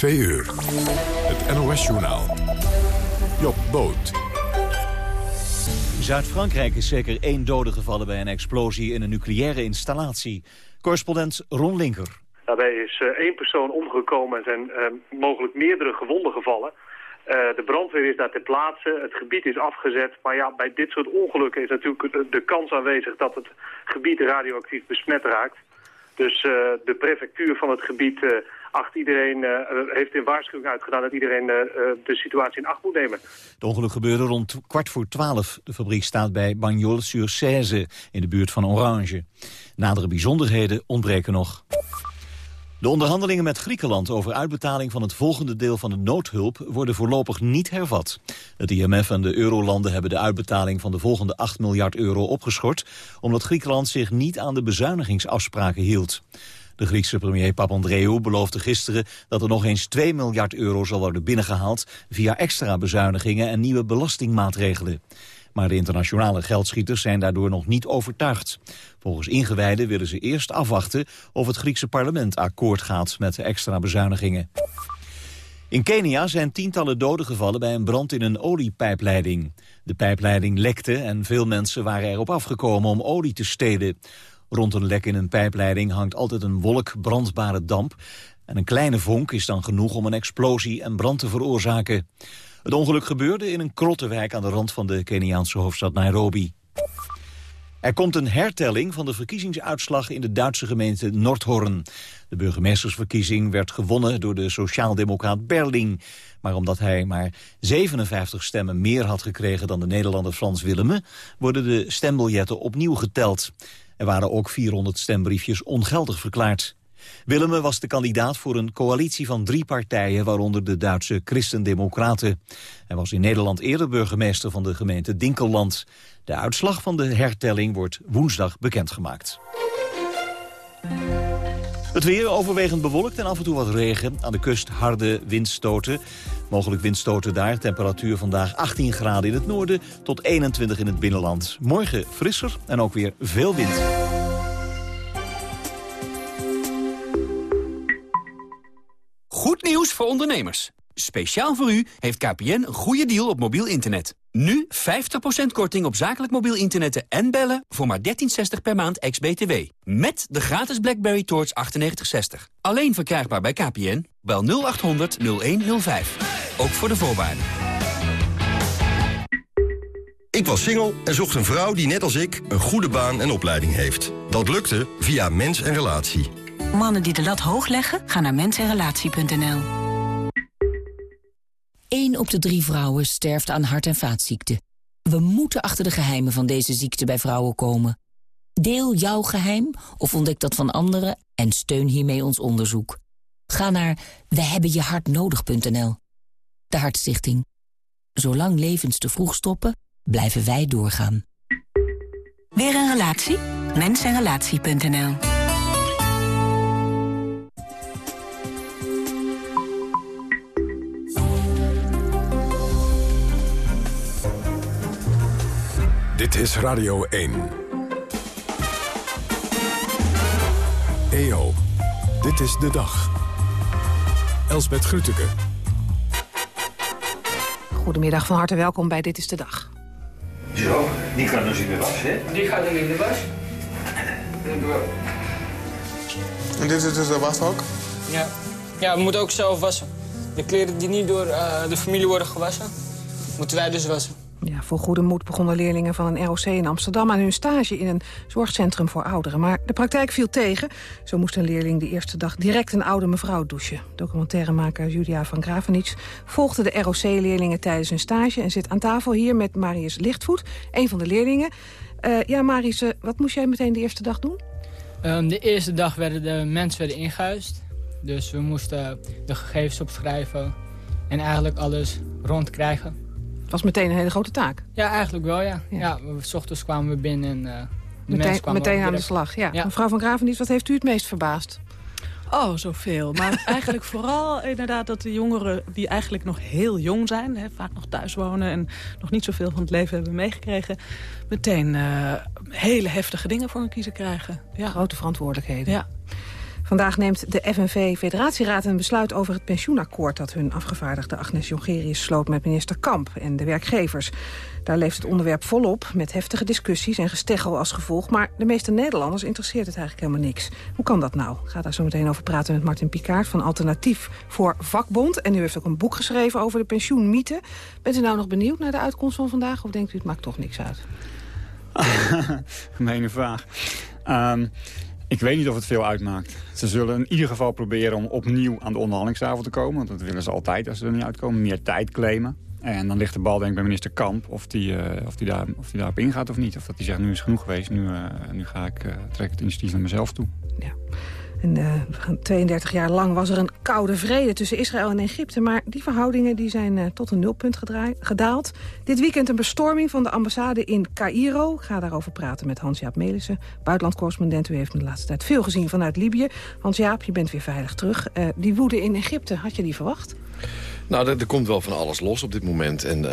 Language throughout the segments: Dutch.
Twee uur. Het NOS-journaal. Job Boot. Zuid-Frankrijk is zeker één dode gevallen bij een explosie in een nucleaire installatie. Correspondent Ron Linker. Daarbij is uh, één persoon omgekomen en zijn uh, mogelijk meerdere gewonden gevallen. Uh, de brandweer is daar ter plaatse, het gebied is afgezet. Maar ja, bij dit soort ongelukken is natuurlijk de kans aanwezig dat het gebied radioactief besmet raakt. Dus de prefectuur van het gebied acht iedereen, uh, heeft een waarschuwing uitgedaan dat iedereen uh, de situatie in acht moet nemen. Het ongeluk gebeurde rond kwart voor twaalf. De fabriek staat bij Bagnols-sur-Cèze in de buurt van Orange. Nadere bijzonderheden ontbreken nog. De onderhandelingen met Griekenland over uitbetaling van het volgende deel van de noodhulp worden voorlopig niet hervat. Het IMF en de eurolanden hebben de uitbetaling van de volgende 8 miljard euro opgeschort, omdat Griekenland zich niet aan de bezuinigingsafspraken hield. De Griekse premier Papandreou beloofde gisteren dat er nog eens 2 miljard euro zal worden binnengehaald via extra bezuinigingen en nieuwe belastingmaatregelen. Maar de internationale geldschieters zijn daardoor nog niet overtuigd. Volgens ingewijden willen ze eerst afwachten of het Griekse parlement akkoord gaat met de extra bezuinigingen. In Kenia zijn tientallen doden gevallen bij een brand in een oliepijpleiding. De pijpleiding lekte en veel mensen waren erop afgekomen om olie te stelen. Rond een lek in een pijpleiding hangt altijd een wolk brandbare damp. En een kleine vonk is dan genoeg om een explosie en brand te veroorzaken. Het ongeluk gebeurde in een krottenwijk aan de rand van de Keniaanse hoofdstad Nairobi. Er komt een hertelling van de verkiezingsuitslag in de Duitse gemeente Nordhorn. De burgemeestersverkiezing werd gewonnen door de sociaaldemocraat Berling. Maar omdat hij maar 57 stemmen meer had gekregen dan de Nederlander Frans Willemme... worden de stembiljetten opnieuw geteld. Er waren ook 400 stembriefjes ongeldig verklaard. Willemme was de kandidaat voor een coalitie van drie partijen... waaronder de Duitse Christen-Democraten. Hij was in Nederland eerder burgemeester van de gemeente Dinkelland. De uitslag van de hertelling wordt woensdag bekendgemaakt. Het weer overwegend bewolkt en af en toe wat regen. Aan de kust harde windstoten. Mogelijk windstoten daar. Temperatuur vandaag 18 graden in het noorden tot 21 in het binnenland. Morgen frisser en ook weer veel wind. Goed nieuws voor ondernemers. Speciaal voor u heeft KPN een goede deal op mobiel internet. Nu 50% korting op zakelijk mobiel internetten en bellen voor maar 13,60 per maand ex-BTW. Met de gratis BlackBerry Torch 9860. Alleen verkrijgbaar bij KPN. Bel 0800 0105. Ook voor de voorwaarden. Ik was single en zocht een vrouw die net als ik een goede baan en opleiding heeft. Dat lukte via Mens en Relatie. Mannen die de lat hoog leggen, gaan naar mensenrelatie.nl. 1 op de drie vrouwen sterft aan hart- en vaatziekten. We moeten achter de geheimen van deze ziekte bij vrouwen komen. Deel jouw geheim of ontdek dat van anderen en steun hiermee ons onderzoek. Ga naar wehebbenjehartnodig.nl. De Hartstichting. Zolang levens te vroeg stoppen, blijven wij doorgaan. Weer een relatie? Mensenrelatie.nl Dit is Radio 1. EO, dit is de dag. Elsbeth Grütke. Goedemiddag, van harte welkom bij Dit is de Dag. Zo, die kan dus in de was, hè? Die gaat er in de was. En dit is dus de washok? Ja. ja, we moeten ook zelf wassen. De kleren die niet door uh, de familie worden gewassen, moeten wij dus wassen. Ja, voor goede moed begonnen leerlingen van een ROC in Amsterdam... aan hun stage in een zorgcentrum voor ouderen. Maar de praktijk viel tegen. Zo moest een leerling de eerste dag direct een oude mevrouw douchen. Documentairemaker Julia van Gravenits volgde de ROC-leerlingen tijdens hun stage... en zit aan tafel hier met Marius Lichtvoet, een van de leerlingen. Uh, ja, Marius, uh, wat moest jij meteen de eerste dag doen? Um, de eerste dag werden de mensen werden ingehuisd. Dus we moesten de gegevens opschrijven en eigenlijk alles rondkrijgen. Dat was meteen een hele grote taak. Ja, eigenlijk wel, ja. ja. ja we, s ochtends kwamen we binnen en uh, de meteen, mensen kwamen Meteen aan de slag, ja. ja. Mevrouw van Gravendies, wat heeft u het meest verbaasd? Oh, zoveel. Maar eigenlijk vooral inderdaad dat de jongeren die eigenlijk nog heel jong zijn... Hè, vaak nog thuis wonen en nog niet zoveel van het leven hebben meegekregen... meteen uh, hele heftige dingen voor hun kiezen krijgen. Ja. Grote verantwoordelijkheden. Ja. Vandaag neemt de FNV-federatieraad een besluit over het pensioenakkoord... dat hun afgevaardigde Agnes Jongerius sloot met minister Kamp en de werkgevers. Daar leeft het onderwerp volop, met heftige discussies en gesteggel als gevolg. Maar de meeste Nederlanders interesseert het eigenlijk helemaal niks. Hoe kan dat nou? Ik ga daar zo meteen over praten met Martin Picard van Alternatief voor Vakbond. En u heeft ook een boek geschreven over de pensioenmythe. Bent u nou nog benieuwd naar de uitkomst van vandaag? Of denkt u het maakt toch niks uit? Gemene vraag. Ehm, ik weet niet of het veel uitmaakt. Ze zullen in ieder geval proberen om opnieuw aan de onderhandelingstafel te komen. Want dat willen ze altijd als ze er niet uitkomen. Meer tijd claimen. En dan ligt de bal denk ik bij minister Kamp of die, uh, of die, daar, of die daarop ingaat of niet. Of dat hij zegt, nu is genoeg geweest, nu, uh, nu ga ik, uh, trek het initiatief naar mezelf toe. Ja. En, 32 jaar lang was er een koude vrede tussen Israël en Egypte. Maar die verhoudingen die zijn tot een nulpunt gedaald. Dit weekend een bestorming van de ambassade in Cairo. Ik ga daarover praten met Hans-Jaap Melissen, buitenlandcorrespondent. U heeft me de laatste tijd veel gezien vanuit Libië. Hans-Jaap, je bent weer veilig terug. die woede in Egypte, had je die verwacht? Nou, er, komt wel van alles los op dit moment. En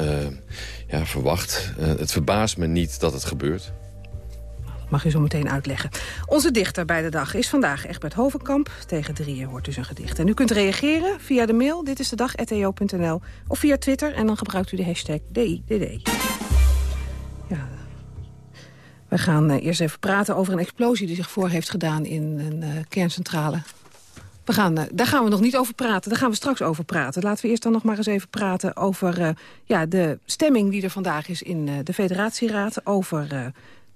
ja, verwacht. Het verbaast me niet dat het gebeurt. Mag u zo meteen uitleggen. Onze dichter bij de dag is vandaag Egbert Hovenkamp. Tegen drieën hoort u zijn gedicht. En u kunt reageren via de mail dit is de dag@eo.nl of via Twitter en dan gebruikt u de hashtag DIDD. Ja, we gaan uh, eerst even praten over een explosie die zich voor heeft gedaan in een kerncentrale we gaan, uh, daar gaan we nog niet over praten. Daar gaan we straks over praten. Laten we eerst dan nog maar eens even praten over ja, de stemming die er vandaag is in uh, de federatieraad. Over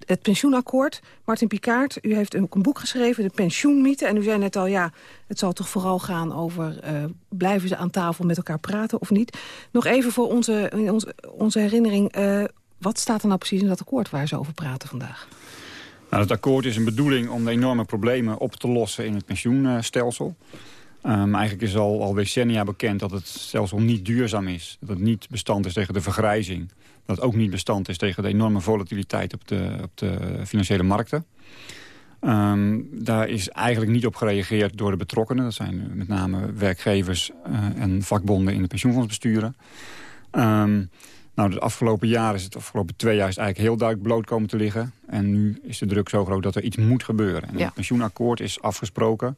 het pensioenakkoord. Martin Picard, u heeft een, een boek geschreven, de pensioenmythe. En u zei net al, ja, het zal toch vooral gaan over... blijven ze aan tafel met elkaar praten of niet? Nog even voor onze, onze, onze herinnering... wat staat er nou precies in dat akkoord waar ze over praten vandaag? Nou, het akkoord is een bedoeling om de enorme problemen op te lossen in het pensioenstelsel. Um, eigenlijk is al, al decennia bekend dat het stelsel niet duurzaam is. Dat het niet bestand is tegen de vergrijzing. Dat ook niet bestand is tegen de enorme volatiliteit op de, op de financiële markten. Um, daar is eigenlijk niet op gereageerd door de betrokkenen. Dat zijn met name werkgevers uh, en vakbonden in de pensioenfondsbesturen. Um, nou, de afgelopen jaar is het afgelopen twee jaar is het eigenlijk heel duidelijk bloot komen te liggen. En nu is de druk zo groot dat er iets moet gebeuren. En Het pensioenakkoord is afgesproken.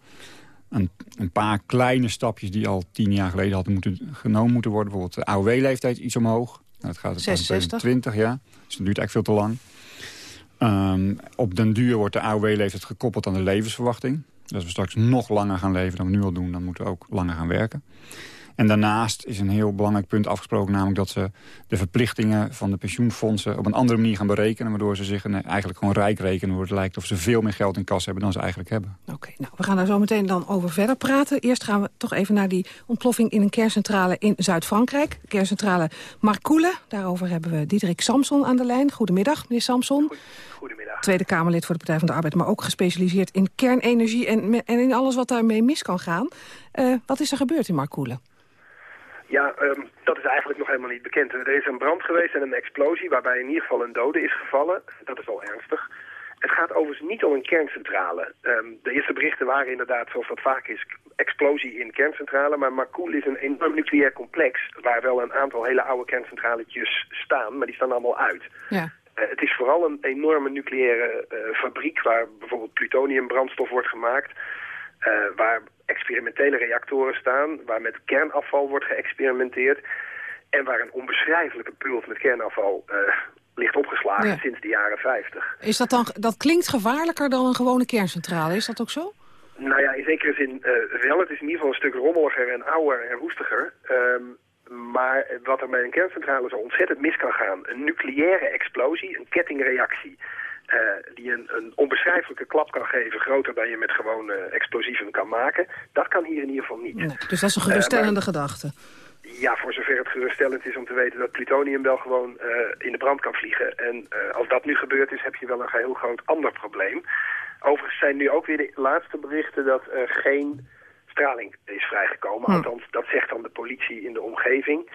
Een, een, paar kleine stapjes die al tien jaar geleden hadden moeten, genomen moeten worden. Bijvoorbeeld de AOW-leeftijd iets omhoog. Nou, dat gaat het 20, ja. Dus dat duurt eigenlijk veel te lang. Um, op den duur wordt de AOW-leeftijd gekoppeld aan de levensverwachting. Dus als we straks nog langer gaan leven dan we nu al doen... dan moeten we ook langer gaan werken. En daarnaast is een heel belangrijk punt afgesproken... namelijk dat ze de verplichtingen van de pensioenfondsen... op een andere manier gaan berekenen... waardoor ze zich eigenlijk gewoon rijk rekenen... waar het lijkt of ze veel meer geld in kas hebben dan ze eigenlijk hebben. Oké, nou, we gaan daar zo meteen dan over verder praten. Eerst gaan we toch even naar die ontploffing in een kerncentrale in Zuid-Frankrijk. Kerncentrale Marcoule. Daarover hebben we Diederik Samson aan de lijn. Goedemiddag, meneer Samson. Goedemiddag. Tweede Kamerlid voor de Partij van de Arbeid... maar ook gespecialiseerd in kernenergie en, en in alles wat daarmee mis kan gaan. Uh, wat is er gebeurd in Marcoule? Ja, um, dat is eigenlijk nog helemaal niet bekend. Er is een brand geweest en een explosie waarbij in ieder geval een dode is gevallen. Dat is al ernstig. Het gaat overigens niet om een kerncentrale. Um, de eerste berichten waren inderdaad, zoals dat vaak is, explosie in kerncentrale. Maar Marcoule is een enorm nucleair complex waar wel een aantal hele oude kerncentraletjes staan, maar die staan allemaal uit. Ja. Uh, het is vooral een enorme nucleaire uh, fabriek waar bijvoorbeeld plutoniumbrandstof wordt gemaakt. Uh, waar experimentele reactoren staan, waar met kernafval wordt geëxperimenteerd en waar een onbeschrijfelijke pult met kernafval uh, ligt opgeslagen sinds de jaren 50. Is dat dan, dat klinkt gevaarlijker dan een gewone kerncentrale, is dat ook zo? Nou ja, in zekere zin uh, wel. Het is in ieder geval een stuk rommeliger en ouder en roestiger. Um, maar wat er bij een kerncentrale zo ontzettend mis kan gaan, een nucleaire explosie, een kettingreactie, uh, die een, een, onbeschrijfelijke klap kan geven, groter dan je met gewone explosieven kan maken. Dat kan hier in ieder geval niet. Nee, dus dat is een geruststellende uh, gedachte. Ja, voor zover het geruststellend is om te weten dat plutonium wel gewoon uh, in de brand kan vliegen. En als dat nu gebeurd is, heb je wel een heel groot ander probleem. Overigens zijn nu ook weer de laatste berichten dat er geen straling is vrijgekomen. Hm. Althans, dat zegt dan de politie in de omgeving.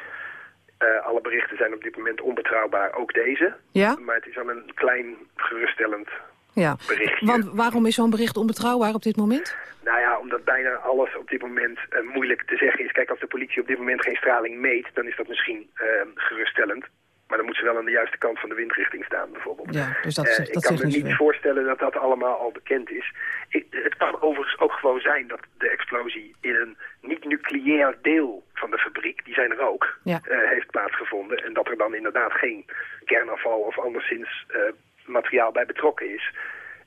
Uh, alle berichten zijn op dit moment onbetrouwbaar, ook deze. Ja? Maar het is wel een klein geruststellend ja. berichtje. Want waarom is zo'n bericht onbetrouwbaar op dit moment? Nou ja, omdat bijna alles op dit moment uh, moeilijk te zeggen is. Kijk, als de politie op dit moment geen straling meet, dan is dat misschien uh, geruststellend. Maar dan moet ze wel aan de juiste kant van de windrichting staan, bijvoorbeeld. Ja, dus dat, Eh, dat ik kan zegt me niet voorstellen dat dat allemaal al bekend is. Ik, het kan overigens ook gewoon zijn dat de explosie in een niet-nucleair deel van de fabriek, die zijn er ook, Ja. eh, heeft plaatsgevonden. En dat er dan inderdaad geen kernafval of anderszins eh, materiaal bij betrokken is.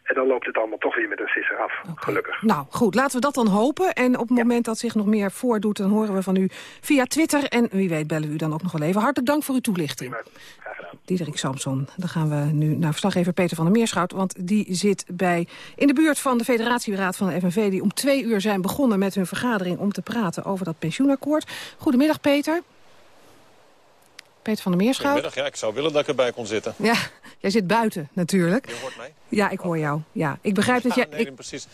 En dan loopt het allemaal toch weer met een sisser af, gelukkig. Nou, goed, laten we dat dan hopen. En op het moment dat zich nog meer voordoet, dan horen we van u via Twitter. En wie weet bellen we u dan ook nog wel even. Hartelijk dank voor uw toelichting. Diederik Samson. Dan gaan we nu naar verslaggever Peter van der Meerschout. Want die zit bij, in de buurt van de federatieraad van de FNV... die om twee uur zijn begonnen met hun vergadering... om te praten over dat pensioenakkoord. Goedemiddag, Peter. Peter van der Meerschout. Goedemiddag, ja, ik zou willen dat ik erbij kon zitten. Ja, jij zit buiten natuurlijk. Je hoort mij? Ja, ik hoor jou. Ja, ik begrijp dat Ja, jij... nee, ik- precies.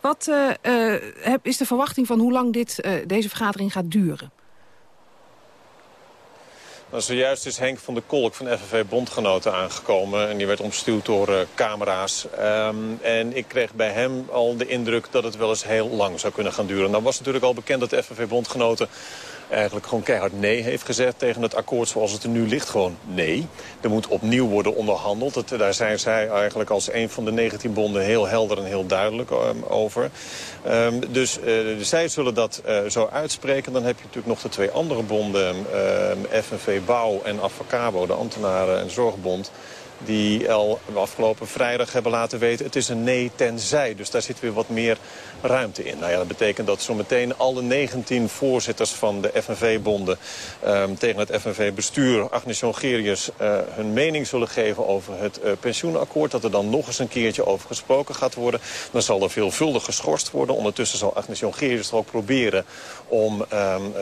Wat eh, eh, heb- is de verwachting van hoe lang dit, eh, deze vergadering gaat duren? Nou, zojuist is Henk van der Kolk van FNV Bondgenoten aangekomen. En die werd omstuwd door camera's. Ehm, en ik kreeg bij hem al de indruk dat het wel eens heel lang zou kunnen gaan duren. Nou was natuurlijk al bekend dat de FNV Bondgenoten eigenlijk gewoon keihard nee heeft gezegd tegen het akkoord zoals het er nu ligt. Gewoon nee. Er moet opnieuw worden onderhandeld. Daar zijn zij eigenlijk als een van de 19 bonden heel helder en heel duidelijk ehm, over. Ehm, dus eh, zij zullen dat eh, zo uitspreken. Dan heb je natuurlijk nog de twee andere bonden, ehm, FNV Bouw en Avacabo, de ambtenaren- en zorgbond die al afgelopen vrijdag hebben laten weten... het is een nee tenzij. Dus daar zit weer wat meer ruimte in. Nou ja, dat betekent dat zometeen alle 19 voorzitters van de FNV-bonden... ehm, tegen het FNV-bestuur, Agnes Jongerius, eh, hun mening zullen geven over het eh, pensioenakkoord. Dat er dan nog eens een keertje over gesproken gaat worden. Dan zal er veelvuldig geschorst worden. Ondertussen zal Agnes Jongerius er ook proberen om ehm, eh,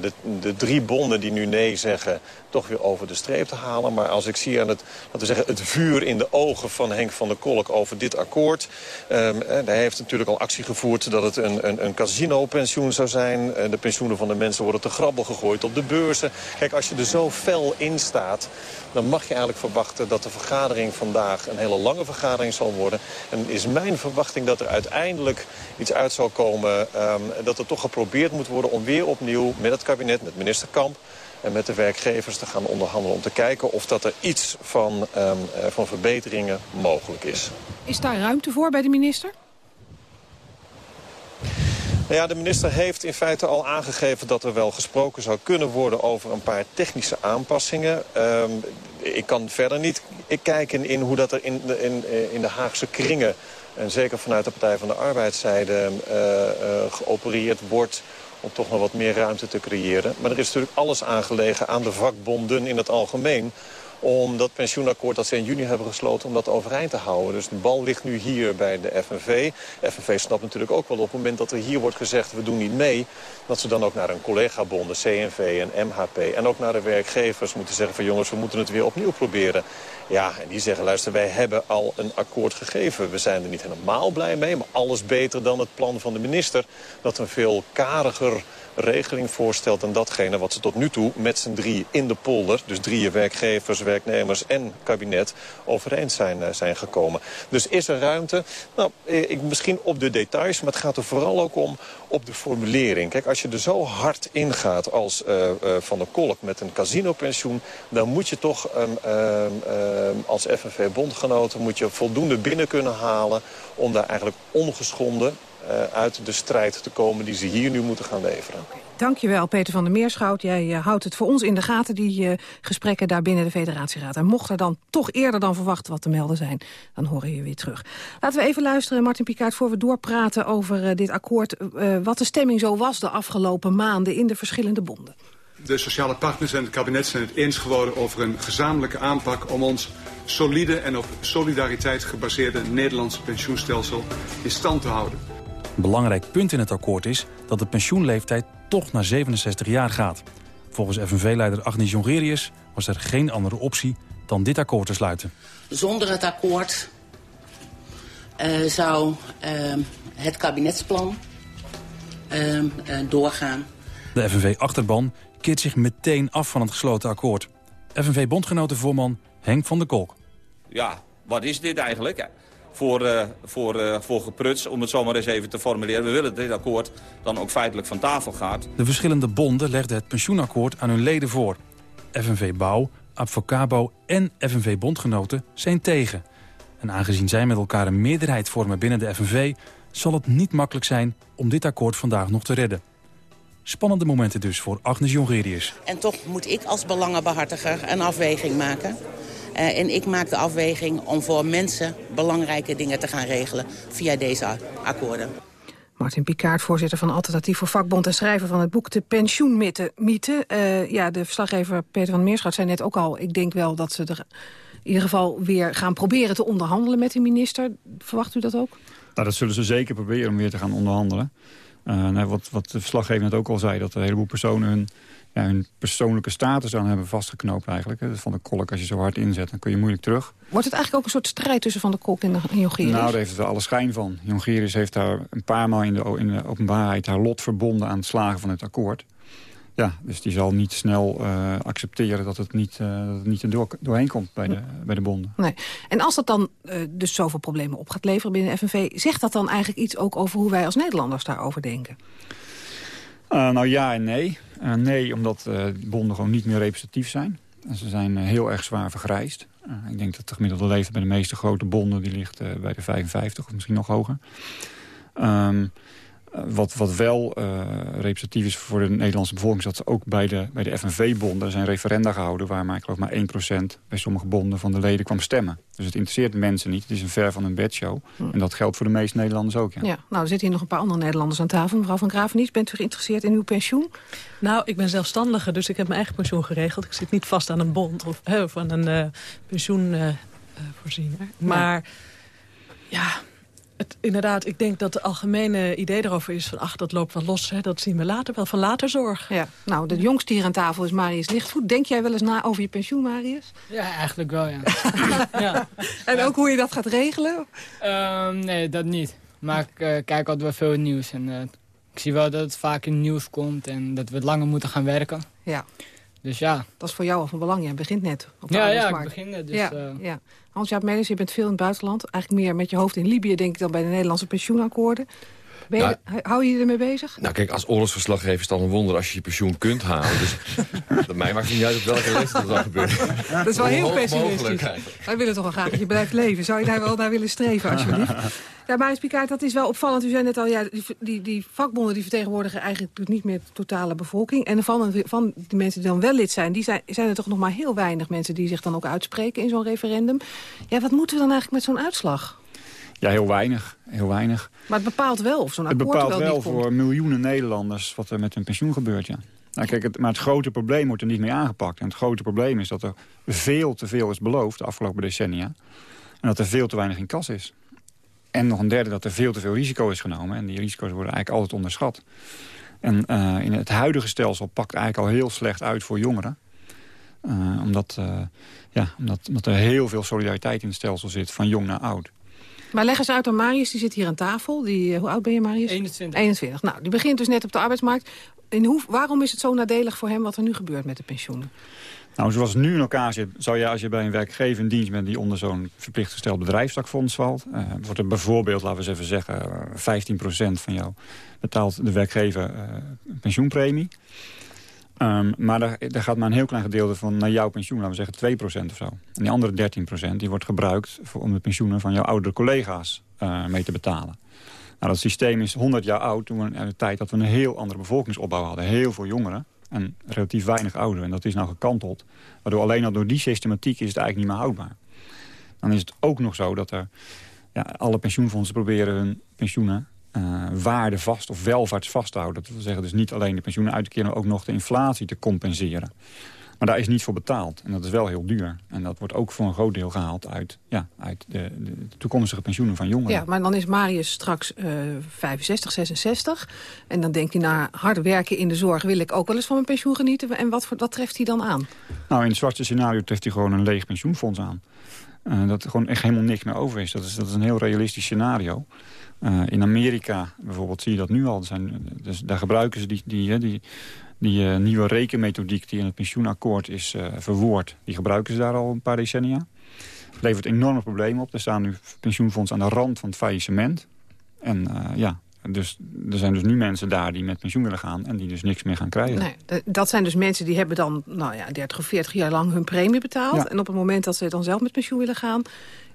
de, de drie bonden die nu nee zeggen... toch weer over de streep te halen. Maar als ik zie aan het, laten we zeggen, het vuur in de ogen van Henk van der Kolk over dit akkoord... ehm, eh, hij heeft natuurlijk al actie gevoerd dat het een, een, een casino-pensioen zou zijn. Eh, de pensioenen van de mensen worden te grabbel gegooid op de beurzen. Kijk, als je er zo fel in staat, dan mag je eigenlijk verwachten... dat de vergadering vandaag een hele lange vergadering zal worden. En is mijn verwachting dat er uiteindelijk iets uit zal komen... ehm, dat er toch geprobeerd moet worden om weer opnieuw met het kabinet, met minister Kamp en met de werkgevers te gaan onderhandelen... om te kijken of dat er iets van, ehm, eh, van verbeteringen mogelijk is. Is daar ruimte voor bij de minister? Nou ja, de minister heeft in feite al aangegeven dat er wel gesproken zou kunnen worden over een paar technische aanpassingen. Ehm, ik kan verder niet kijken in hoe dat er in de, in, eh, in de Haagse kringen, en zeker vanuit de Partij van de Arbeidszijde, eh, eh, geopereerd wordt om toch nog wat meer ruimte te creëren. Maar er is natuurlijk alles aangelegen aan de vakbonden in het algemeen om dat pensioenakkoord dat ze in juni hebben gesloten... om dat overeind te houden. Dus de bal ligt nu hier bij de FNV. FNV snapt natuurlijk ook wel op het moment dat er hier wordt gezegd... we doen niet mee, dat ze dan ook naar een collega-bonden, CNV en MHP... en ook naar de werkgevers moeten zeggen van... jongens, we moeten het weer opnieuw proberen. Ja, en die zeggen, luister, wij hebben al een akkoord gegeven. We zijn er niet helemaal blij mee, maar alles beter dan het plan van de minister... dat een veel kariger regeling voorstelt dan datgene wat ze tot nu toe met z'n drie in de polder... dus drieën werkgevers, werknemers en kabinet overeen zijn, eh, zijn gekomen. Dus is er ruimte? Nou, eh, ik, misschien op de details, maar het gaat er vooral ook om op de formulering. Kijk, als je er zo hard ingaat als eh, eh, Van der Kolk met een casinopensioen... dan moet je toch ehm, ehm, ehm, als FNV-bondgenoten moet je voldoende binnen kunnen halen... om daar eigenlijk ongeschonden uit de strijd te komen die ze hier nu moeten gaan leveren. Dankjewel, Peter van der Meerschout. Jij eh, houdt het voor ons in de gaten, die eh, gesprekken daar binnen de federatieraad. En mocht er dan toch eerder dan verwacht wat te melden zijn, dan horen we je weer terug. Laten we even luisteren, Martin Pikaert, voor we doorpraten over eh, dit akkoord. eh, wat de stemming zo was de afgelopen maanden in de verschillende bonden. De sociale partners en het kabinet zijn het eens geworden over een gezamenlijke aanpak om ons solide en op solidariteit gebaseerde Nederlandse pensioenstelsel in stand te houden. Een belangrijk punt in het akkoord is dat de pensioenleeftijd toch naar 67 jaar gaat. Volgens FNV-leider Agnes Jongerius was er geen andere optie dan dit akkoord te sluiten. Zonder het akkoord eh, zou eh, het kabinetsplan eh, eh, doorgaan. De FNV-achterban keert zich meteen af van het gesloten akkoord. FNV-bondgenotenvoorman Henk van der Kolk. Ja, wat is dit eigenlijk? Voor, uh, voor, uh, voor gepruts, om het zo maar eens even te formuleren. We willen dat dit akkoord dan ook feitelijk van tafel gaat. De verschillende bonden legden het pensioenakkoord aan hun leden voor. FNV Bouw, Advocabo en FNV Bondgenoten zijn tegen. En aangezien zij met elkaar een meerderheid vormen binnen de FNV... zal het niet makkelijk zijn om dit akkoord vandaag nog te redden. Spannende momenten dus voor Agnes Jongerius. En toch moet ik als belangenbehartiger een afweging maken. Uh, en ik maak de afweging om voor mensen belangrijke dingen te gaan regelen via deze akkoorden. Martin Picard, voorzitter van Alternatief voor Vakbond... en schrijver van het boek De Pensioenmythe. Uh, ja, de verslaggever Peter van Meerschot zei net ook al... ik denk wel dat ze er in ieder geval weer gaan proberen te onderhandelen met de minister. Verwacht u dat ook? Nou, dat zullen ze zeker proberen om weer te gaan onderhandelen. Uh, nou, wat, wat de verslaggever net ook al zei... dat een heleboel personen hun ja, hun persoonlijke status aan hebben vastgeknoopt eigenlijk. Van de kolk, als je zo hard inzet, dan kun je moeilijk terug. Wordt het eigenlijk ook een soort strijd tussen Van de Kolk en, de, Jongerius? Nou, daar heeft het er alle schijn van. Jongerius heeft daar een paar maal in de, in de openbaarheid haar lot verbonden aan het slagen van het akkoord. Ja, dus die zal niet snel uh, accepteren dat het niet, uh, dat het niet er door, doorheen komt bij de, bij de bonden. Nee. En als dat dan uh, dus zoveel problemen op gaat leveren binnen de FNV... zegt dat dan eigenlijk iets ook over hoe wij als Nederlanders daarover denken? Uh, nou ja en nee. Uh, nee, omdat uh, bonden gewoon niet meer representatief zijn. Ze zijn heel erg zwaar vergrijsd. ik denk dat de gemiddelde leeftijd bij de meeste grote bonden... die ligt bij de 55 of misschien nog hoger. Um, wat, wat wel uh, representatief is voor de Nederlandse bevolking... is dat ze ook bij de, bij de FNV-bonden zijn referenda gehouden... waar maar, ik geloof maar 1% bij sommige bonden van de leden kwam stemmen. Dus het interesseert mensen niet. Het is een ver van een bedshow. Hm. En dat geldt voor de meeste Nederlanders ook. Ja. ja, nou, er zitten hier nog een paar andere Nederlanders aan tafel. Mevrouw van Gravennies, bent u geïnteresseerd in uw pensioen? Nou, ik ben zelfstandige, dus ik heb mijn eigen pensioen geregeld. Ik zit niet vast aan een bond of, of aan een uh, pensioenvoorziener. maar ja het, inderdaad, ik denk dat het algemene idee erover is van... ach, dat loopt wel los, hè, dat zien we later wel, van later zorg. Ja, nou, de jongste hier aan tafel is Marius Lichtvoet. Denk jij wel eens na over je pensioen, Marius? Ja, eigenlijk wel, ja. ja. En ook hoe je dat gaat regelen? Um, nee, dat niet. Maar ik uh, kijk altijd wel veel nieuws. En uh, ik zie wel dat het vaak in nieuws komt en dat we het langer moeten gaan werken. Ja. Dus ja. Dat is voor jou al van belang. Jij begint net op de Ja, ja, ik begin net. Dus, ja, uh... ja. Hans-Jaap Melis, je bent veel in het buitenland. Eigenlijk meer met je hoofd in Libië, denk ik, dan bij de Nederlandse pensioenakkoorden. Ben je, nou, hou je je ermee bezig? Nou kijk, als oorlogsverslaggever is het al een wonder als je je pensioen kunt halen. Dus mij maakt het niet uit op welke leeftijd dat gebeurt. Dat is wel heel pessimistisch. Wij willen toch wel graag dat je blijft leven. Zou je daar wel naar willen streven, alsjeblieft? Ja, maar Pikaert, dat is wel opvallend. U zei net al, ja, die, die, die vakbonden die vertegenwoordigen eigenlijk niet meer de totale bevolking. En van, van die mensen die dan wel lid zijn, die zijn, zijn er toch nog maar heel weinig mensen die zich dan ook uitspreken in zo'n referendum. Ja, wat moeten we dan eigenlijk met zo'n uitslag? Ja, heel weinig. Heel weinig. Maar het bepaalt wel of zo'n akkoord wel Het bepaalt wel, voor miljoenen Nederlanders wat er met hun pensioen gebeurt, ja. Nou, kijk, het, maar het grote probleem wordt er niet mee aangepakt. En het grote probleem is dat er veel te veel is beloofd de afgelopen decennia. En dat er veel te weinig in kas is. En nog een derde, dat er veel te veel risico is genomen. En die risico's worden eigenlijk altijd onderschat. En uh, in het huidige stelsel pakt eigenlijk al heel slecht uit voor jongeren. Uh, omdat, uh, ja, omdat, omdat er heel veel solidariteit in het stelsel zit, van jong naar oud. Maar leg eens uit aan Marius, die zit hier aan tafel. Die, hoe oud ben je, Marius? 21. 21. Nou, die begint dus net op de arbeidsmarkt. In hoe, waarom is het zo nadelig voor hem wat er nu gebeurt met de pensioenen? Nou, zoals het nu in elkaar zit, zou je als je bij een werkgever in dienst bent... die onder zo'n verplicht gesteld bedrijfstakfonds valt... Uh, wordt er bijvoorbeeld, laten we eens even zeggen, 15% van jou betaalt de werkgever uh, pensioenpremie. Um, maar daar, gaat maar een heel klein gedeelte van naar jouw pensioen, laten we zeggen 2% of zo. En die andere 13% die wordt gebruikt voor, om de pensioenen van jouw oudere collega's uh, mee te betalen. Nou, dat systeem is 100 jaar oud, toen we, in de tijd dat we een heel andere bevolkingsopbouw hadden. Heel veel jongeren en relatief weinig ouderen. En dat is nou gekanteld. Waardoor alleen al door die systematiek is het eigenlijk niet meer houdbaar. Dan is het ook nog zo dat er ja, alle pensioenfondsen proberen hun pensioenen uh, waarde vast of welvaartsvast te houden. Dat wil zeggen dus niet alleen de pensioenen uit te keren... maar ook nog de inflatie te compenseren. Maar daar is niet voor betaald. En dat is wel heel duur. En dat wordt ook voor een groot deel gehaald uit, ja, uit de, de toekomstige pensioenen van jongeren. Ja, maar dan is Marius straks uh, 65, 66. En dan denkt hij, na hard werken in de zorg... wil ik ook wel eens van mijn pensioen genieten. En wat, wat treft hij dan aan? Nou, in het zwarte scenario treft hij gewoon een leeg pensioenfonds aan. Uh, dat er gewoon echt helemaal niks meer over is. Dat is, dat is een heel realistisch scenario. Uh, in Amerika bijvoorbeeld zie je dat nu al. Zijn, dus daar gebruiken ze die, die, die, die uh, nieuwe rekenmethodiek die in het pensioenakkoord is uh, verwoord. Die gebruiken ze daar al een paar decennia. Het levert enorme problemen op. Er staan nu pensioenfondsen aan de rand van het faillissement. En ja, Dus er zijn dus nu mensen daar die met pensioen willen gaan... en die dus niks meer gaan krijgen. Nee, dat zijn dus mensen die hebben dan nou ja, 30 of 40 jaar lang hun premie betaald. En op het moment dat ze dan zelf met pensioen willen gaan...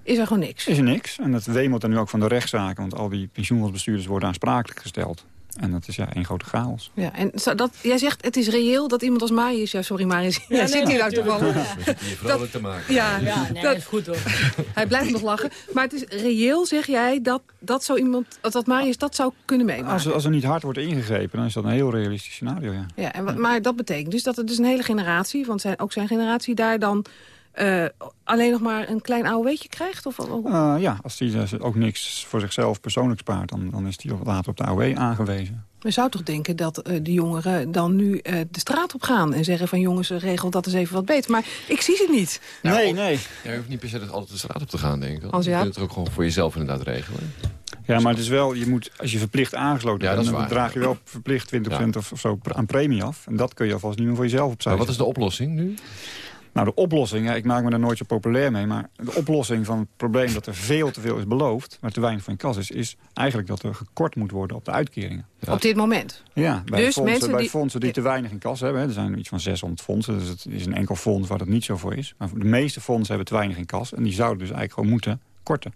is er gewoon niks. Is er niks. En dat wemelt dan nu ook van de rechtszaken. Want al die pensioenfondsbestuurders worden aansprakelijk gesteld. En dat is ja één grote chaos. Ja, en dat, jij zegt het is reëel dat iemand als Marius... Ja, sorry Marius, ja, zit hier uit te vallen. Je vrolijk te maken. Ja, Ja, nee, dat is goed hoor. Hij blijft nog lachen. Maar het is reëel, zeg jij, dat, dat, zo iemand, dat Marius dat zou kunnen meemaken. Als, er- als er niet hard wordt ingegrepen, dan is dat een heel realistisch scenario, ja. Ja, en, maar dat betekent dus dat er dus een hele generatie... want zijn, ook zijn generatie daar dan eh, alleen nog maar een klein AOW'tje krijgt? Of, Eh, ja, als die dus ook niks voor zichzelf persoonlijk spaart... dan, dan is die later op de AOW aangewezen. Men zou toch denken dat eh, de jongeren dan nu eh, de straat op gaan... en zeggen van jongens, eh, regel dat eens even wat beter. Maar ik zie ze niet. nee, nee. Ja, je hoeft niet per se altijd de straat op te gaan, denk ik. Als je kunt het ook gewoon voor jezelf inderdaad regelen. Ja, maar het is wel, je moet, als je verplicht aangesloten Ja, bent... dan draag je wel verplicht 20% Ja. of, of zo aan premie af. En dat kun je alvast niet meer voor jezelf opzij Maar wat is de oplossing nu? Nou, de oplossing, ja, ik maak me daar nooit zo populair mee... maar de oplossing van het probleem dat er veel te veel is beloofd... maar te weinig van in kas is... is eigenlijk dat er gekort moet worden op de uitkeringen. Op dit moment. Ja, bij, Dus fondsen, mensen bij die- fondsen die te weinig in kas hebben. Hè, er zijn iets van 600 fondsen, dus het is een enkel fonds waar dat niet zo voor is. Maar de meeste fondsen hebben te weinig in kas. En die zouden dus eigenlijk gewoon moeten korten.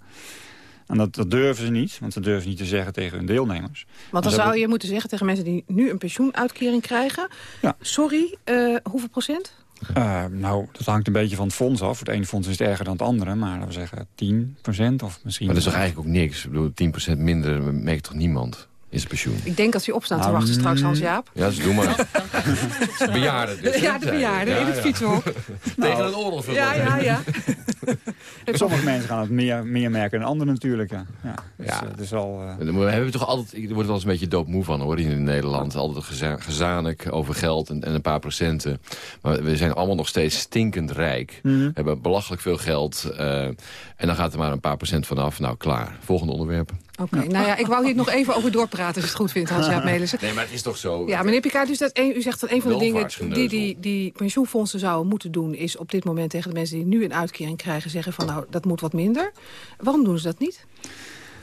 En dat, dat durven ze niet, want ze durven niet te zeggen tegen hun deelnemers. Want dan ze zou je moeten zeggen tegen mensen die nu een pensioenuitkering krijgen... Ja. sorry, eh, hoeveel procent? Eh, nou, dat hangt een beetje van het fonds af. Het ene fonds is erger dan het andere. Maar laten we zeggen 10% of misschien... Maar dat is toch eigenlijk ook niks? Ik bedoel, 10% minder merkt toch niemand in zijn pensioen? Ik denk als hij opstaat te Nou, wachten straks, mm, Hans-Jaap. Ja, dus doe maar. bejaarden dus. Ja, de bejaarden in het fietshok. Tegen een oorlog. Ja, ja, ja. Sommige mensen gaan het meer, meer merken dan anderen natuurlijk. Ja. Ja, dus, Ja. eh, het is al, eh, We hebben toch altijd, ik word er wel eens een beetje doodmoe van hoor, hier in Nederland. Altijd geza gezanik over geld en, en een paar procenten. Maar we zijn allemaal nog steeds stinkend rijk. Mhm. We hebben belachelijk veel geld. eh, en dan gaat er maar een paar procent vanaf. Nou, klaar. Volgende onderwerp. Oké, nou ja, ik wou hier nog even over doorpraten... als je het goed vindt, Hans-Jaap Melissen. Nee, maar het is toch zo. Ja, meneer Picard, dus dat een, u zegt dat een van de dingen die, die die pensioenfondsen zouden moeten doen... is op dit moment tegen de mensen die nu een uitkering krijgen... zeggen van nou, dat moet wat minder. Waarom doen ze dat niet?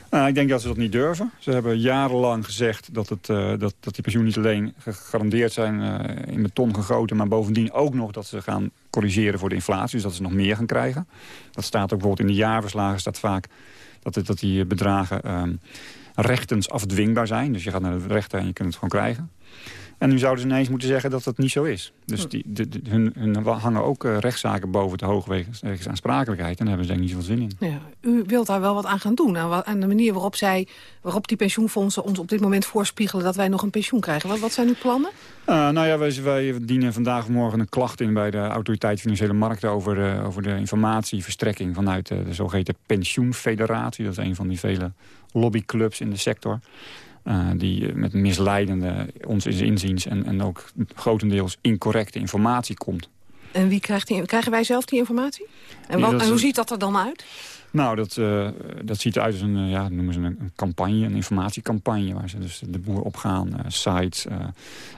Nou, ik denk dat ze dat niet durven. Ze hebben jarenlang gezegd dat, het, eh, dat, dat die pensioenen niet alleen gegarandeerd zijn eh, in beton gegoten... maar bovendien ook nog dat ze gaan corrigeren voor de inflatie. Dus dat ze nog meer gaan krijgen. Dat staat ook bijvoorbeeld in de jaarverslagen staat vaak dat, dat die bedragen ehm, rechtens afdwingbaar zijn. Dus je gaat naar de rechter en je kunt het gewoon krijgen. En nu zouden ze ineens moeten zeggen dat dat niet zo is. Dus die, de, de- hun, hun hangen ook eh, rechtszaken boven de hoge wegens wegens aansprakelijkheid. En daar hebben ze denk ik niet zoveel zin in. Ja, u wilt daar wel wat aan gaan doen. Aan, de manier waarop, zij, waarop die pensioenfondsen ons op dit moment voorspiegelen... dat wij nog een pensioen krijgen. Wat, wat zijn uw plannen? Uh, nou ja, wij, wij dienen vandaag of morgen een klacht in bij de Autoriteit Financiële Markten over de, over de informatieverstrekking vanuit de, de zogeheten pensioenfederatie. Dat is een van die vele lobbyclubs in de sector. Uh, die met misleidende, ons inziens en, en ook grotendeels incorrecte informatie komt. En wie krijgt die, krijgen wij zelf die informatie? En, wat, en hoe ziet dat er dan uit? Nou, dat, uh, dat ziet eruit als een, uh, ja, noemen ze een, een, campagne, een informatiecampagne... waar ze dus de boer opgaan, uh, sites.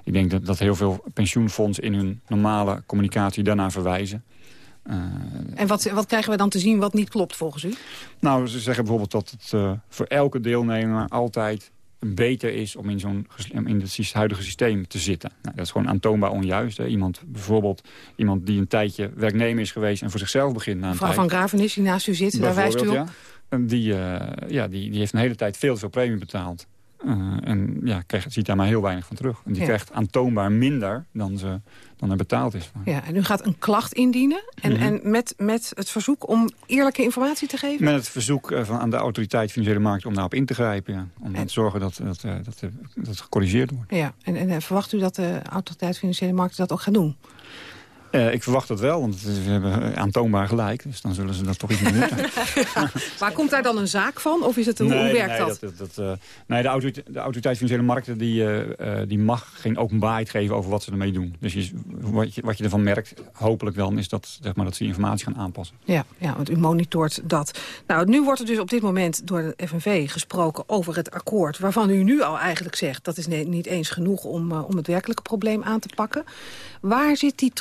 ik denk dat, dat heel veel pensioenfondsen in hun normale communicatie daarnaar verwijzen. en wat, wat krijgen we dan te zien wat niet klopt volgens u? Nou, ze zeggen bijvoorbeeld dat het voor elke deelnemer altijd beter is om in, zo'n in het huidige systeem te zitten. Nou, dat is gewoon aantoonbaar onjuist. Hè. Iemand, bijvoorbeeld iemand die een tijdje werknemer is geweest... en voor zichzelf begint na een Mevrouw van Gravenis, die naast u zit, daar wijst u op. Ja. Die, uh, ja, die, die heeft een hele tijd veel te veel premie betaald. Uh, en ja, krijgt, ziet daar maar heel weinig van terug. En die Ja. krijgt aantoonbaar minder dan, ze, dan er betaald is. Ja, en u gaat een klacht indienen en, Mhm. en met, met het verzoek om eerlijke informatie te geven? Met het verzoek uh, van, aan de autoriteit financiële markt om daarop in te grijpen. Ja. Om te zorgen dat, dat, uh, dat, dat, gecorrigeerd wordt. Ja, en, en verwacht u dat de autoriteit financiële markt dat ook gaat doen? Uh, ik verwacht dat wel, want we hebben aantoonbaar gelijk. Dus dan zullen ze dat toch iets meer moeten. maar komt daar dan een zaak van? Of is het, hoe, nee, hoe werkt nee, dat? dat, dat uh, nee, de autoriteit, de autoriteit financiële markten die, uh, die mag geen openbaarheid geven over wat ze ermee doen. Dus je, wat, je, wat je ervan merkt, hopelijk dan, is dat, zeg maar, dat ze informatie gaan aanpassen. Ja, ja, want u monitort dat. Nou, nu wordt er dus op dit moment door de FNV gesproken over het akkoord... waarvan u nu al eigenlijk zegt, dat is niet eens genoeg om, om het werkelijke probleem aan te pakken. Waar zit die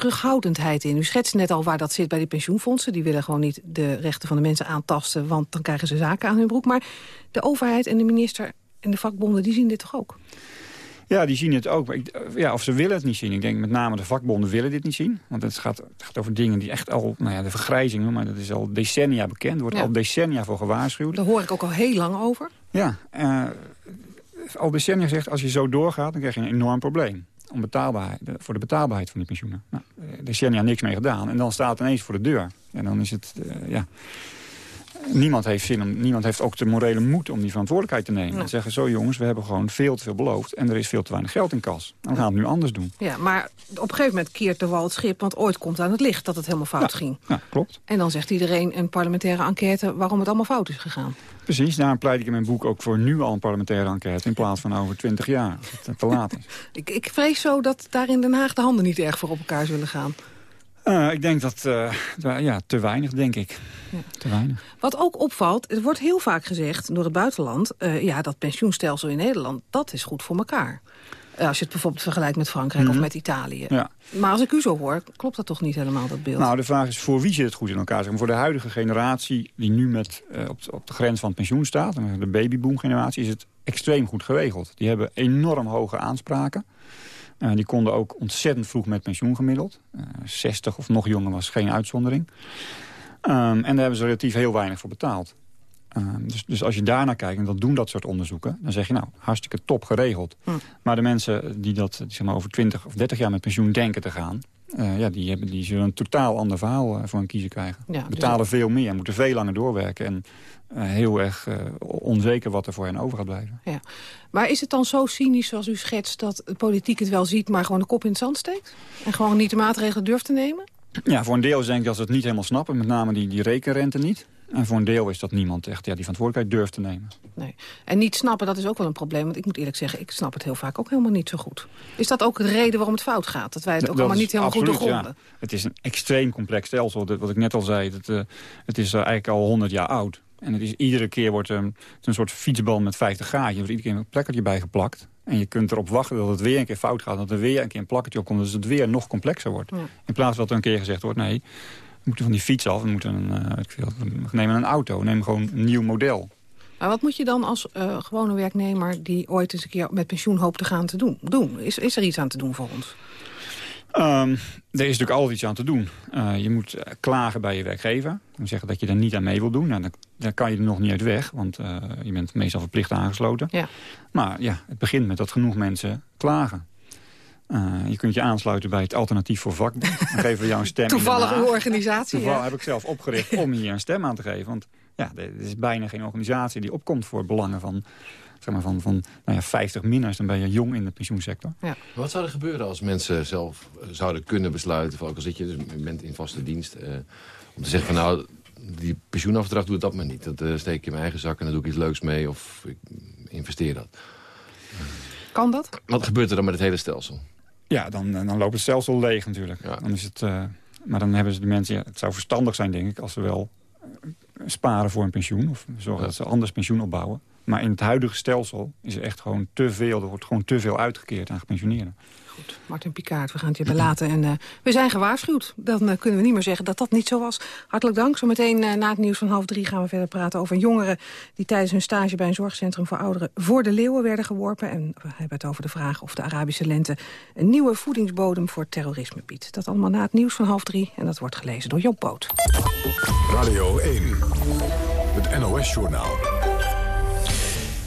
terughoudendheid in? U schetst net al waar dat zit bij die pensioenfondsen. Die willen gewoon niet de rechten van de mensen aantasten... want dan krijgen ze zaken aan hun broek. Maar de overheid en de minister En de vakbonden die zien dit toch ook? Ja, die zien het ook. Maar ik, ja, of ze willen het niet zien. Ik denk met name de vakbonden willen dit niet zien. Want het gaat, het gaat over dingen die echt al... Nou ja, de vergrijzing, maar dat is al decennia bekend. Er wordt al decennia voor gewaarschuwd. Daar hoor ik ook al heel lang over. Ja, uh, al decennia zegt als je zo doorgaat... dan krijg je een enorm probleem. Om betaalbaarheid, voor de betaalbaarheid van die pensioenen. Nou, decennia niks mee gedaan. En dan staat het ineens voor de deur. En dan is het... Uh, ja, niemand heeft zin om, niemand heeft ook de morele moed om die verantwoordelijkheid te nemen. En zeggen, zo jongens, we hebben gewoon veel te veel beloofd en er is veel te weinig geld in kas. Dan gaan we het nu anders doen. Ja, maar op een gegeven moment keert de wal het schip, want ooit komt aan het licht dat het helemaal fout ging. Ja, klopt. En dan zegt iedereen een parlementaire enquête waarom het allemaal fout is gegaan. Precies, daarom pleit ik in mijn boek ook voor nu al een parlementaire enquête... in plaats van over twintig jaar, als het te laat is. ik, ik vrees zo dat daar in Den Haag de handen niet erg voor op elkaar zullen gaan. Uh, ik denk dat, uh, ja, te weinig, denk ik. Ja. Te weinig. Wat ook opvalt, er wordt heel vaak gezegd door het buitenland... Uh, ja, dat pensioenstelsel in Nederland, dat is goed voor elkaar. als je het bijvoorbeeld vergelijkt met Frankrijk mm -hmm. of met Italië. Ja. Maar als ik u zo hoor, klopt dat toch niet helemaal, dat beeld? Nou, de vraag is voor wie zit het goed in elkaar? Zeg maar, voor de huidige generatie die nu met, op, op de grens van het pensioen staat... de babyboom-generatie, is het extreem goed geregeld. Die hebben enorm hoge aanspraken. Uh, die konden ook ontzettend vroeg met pensioen gemiddeld. Uh, 60 of nog jonger was geen uitzondering. Um, en daar hebben ze relatief heel weinig voor betaald. Um, dus, dus als je daarnaar kijkt, en dat doen dat soort onderzoeken... dan zeg je nou, hartstikke top geregeld. Hm. Maar de mensen die dat zeg maar, over 20 of 30 jaar met pensioen denken te gaan... Uh, ja, die, hebben, die zullen een totaal ander verhaal voor een kiezer krijgen. Ja, dus Betalen dus... veel meer, moeten veel langer doorwerken... en uh, heel erg uh, onzeker wat er voor hen over gaat blijven. Ja. Maar is het dan zo cynisch zoals u schetst... dat de politiek het wel ziet, maar gewoon de kop in het zand steekt? En gewoon niet de maatregelen durft te nemen? Ja, voor een deel denk ik dat ze het niet helemaal snappen. Met name die, die rekenrente niet. En voor een deel is dat niemand echt ja, die verantwoordelijkheid durft te nemen. Nee. En niet snappen, dat is ook wel een probleem. Want ik moet eerlijk zeggen, ik snap het heel vaak ook helemaal niet zo goed. Is dat ook de reden waarom het fout gaat? Dat wij het ook dat allemaal niet helemaal absoluut, goed doorgronden? Ja. Het is een extreem complex stelsel. Wat ik net al zei, dat, uh, het is uh, eigenlijk al 100 jaar oud. En het is, iedere keer wordt um, het een soort fietsbal met 50 gaatjes. Er wordt iedere keer een plekkertje bij geplakt. En je kunt erop wachten dat het weer een keer fout gaat. Dat er weer een keer een plakketje op komt. Dus het weer nog complexer wordt. Ja. In plaats van dat er een keer gezegd wordt... nee, moeten van die fiets af. We, moeten een, uh, nemen een auto. Neem gewoon een nieuw model. Maar wat moet je dan als uh, gewone werknemer... die ooit eens een keer met pensioen hoopt te gaan te doen? doen? Is, is er iets aan te doen voor ons? Um, er is natuurlijk altijd iets aan te doen. Uh, je moet klagen bij je werkgever. En zeggen dat je er niet aan mee wil doen. Nou, dan, dan kan je er nog niet uit weg. Want je bent meestal verplicht aangesloten. Ja. Maar ja, het begint met dat genoeg mensen klagen. Je kunt je aansluiten bij het alternatief voor vakbond. Dan geven we jou een stem Toevallig uw organisatie. Toevallig ja. heb ik zelf opgericht om hier een stem aan te geven. Want ja, er is bijna geen organisatie die opkomt voor belangen van zeg maar van, van nou ja, 50 minners, dan ben je jong in de pensioensector. Ja. Wat zou er gebeuren als mensen zelf zouden kunnen besluiten, ook al zit je, dus je bent in vaste dienst, eh, om te zeggen van nou, die pensioenafdracht doe ik dat maar niet. Dat uh, steek ik in mijn eigen zak en dan doe ik iets leuks mee of ik investeer dat. Kan dat? Wat gebeurt er dan met het hele stelsel? Ja, dan, dan loopt het stelsel leeg natuurlijk. Ja. Dan is het, uh, maar dan hebben ze de mensen, ja, het zou verstandig zijn denk ik, als ze wel sparen voor een pensioen. Of zorgen ja. dat ze anders pensioen opbouwen. Maar in het huidige stelsel is er echt gewoon te veel. Er wordt gewoon te veel uitgekeerd aan gepensioneerden. Goed, Martin Picard, we gaan het je belaten. En uh, we zijn gewaarschuwd. Dan uh, kunnen we niet meer zeggen dat dat niet zo was. Hartelijk dank. Zometeen uh, na het nieuws van half drie gaan we verder praten over jongeren... die tijdens hun stage bij een zorgcentrum voor ouderen voor de leeuwen werden geworpen. En we hebben het over de vraag of de Arabische lente... een nieuwe voedingsbodem voor terrorisme biedt. Dat allemaal na het nieuws van half drie. En dat wordt gelezen door Job Boot. Radio 1, het NOS-journaal.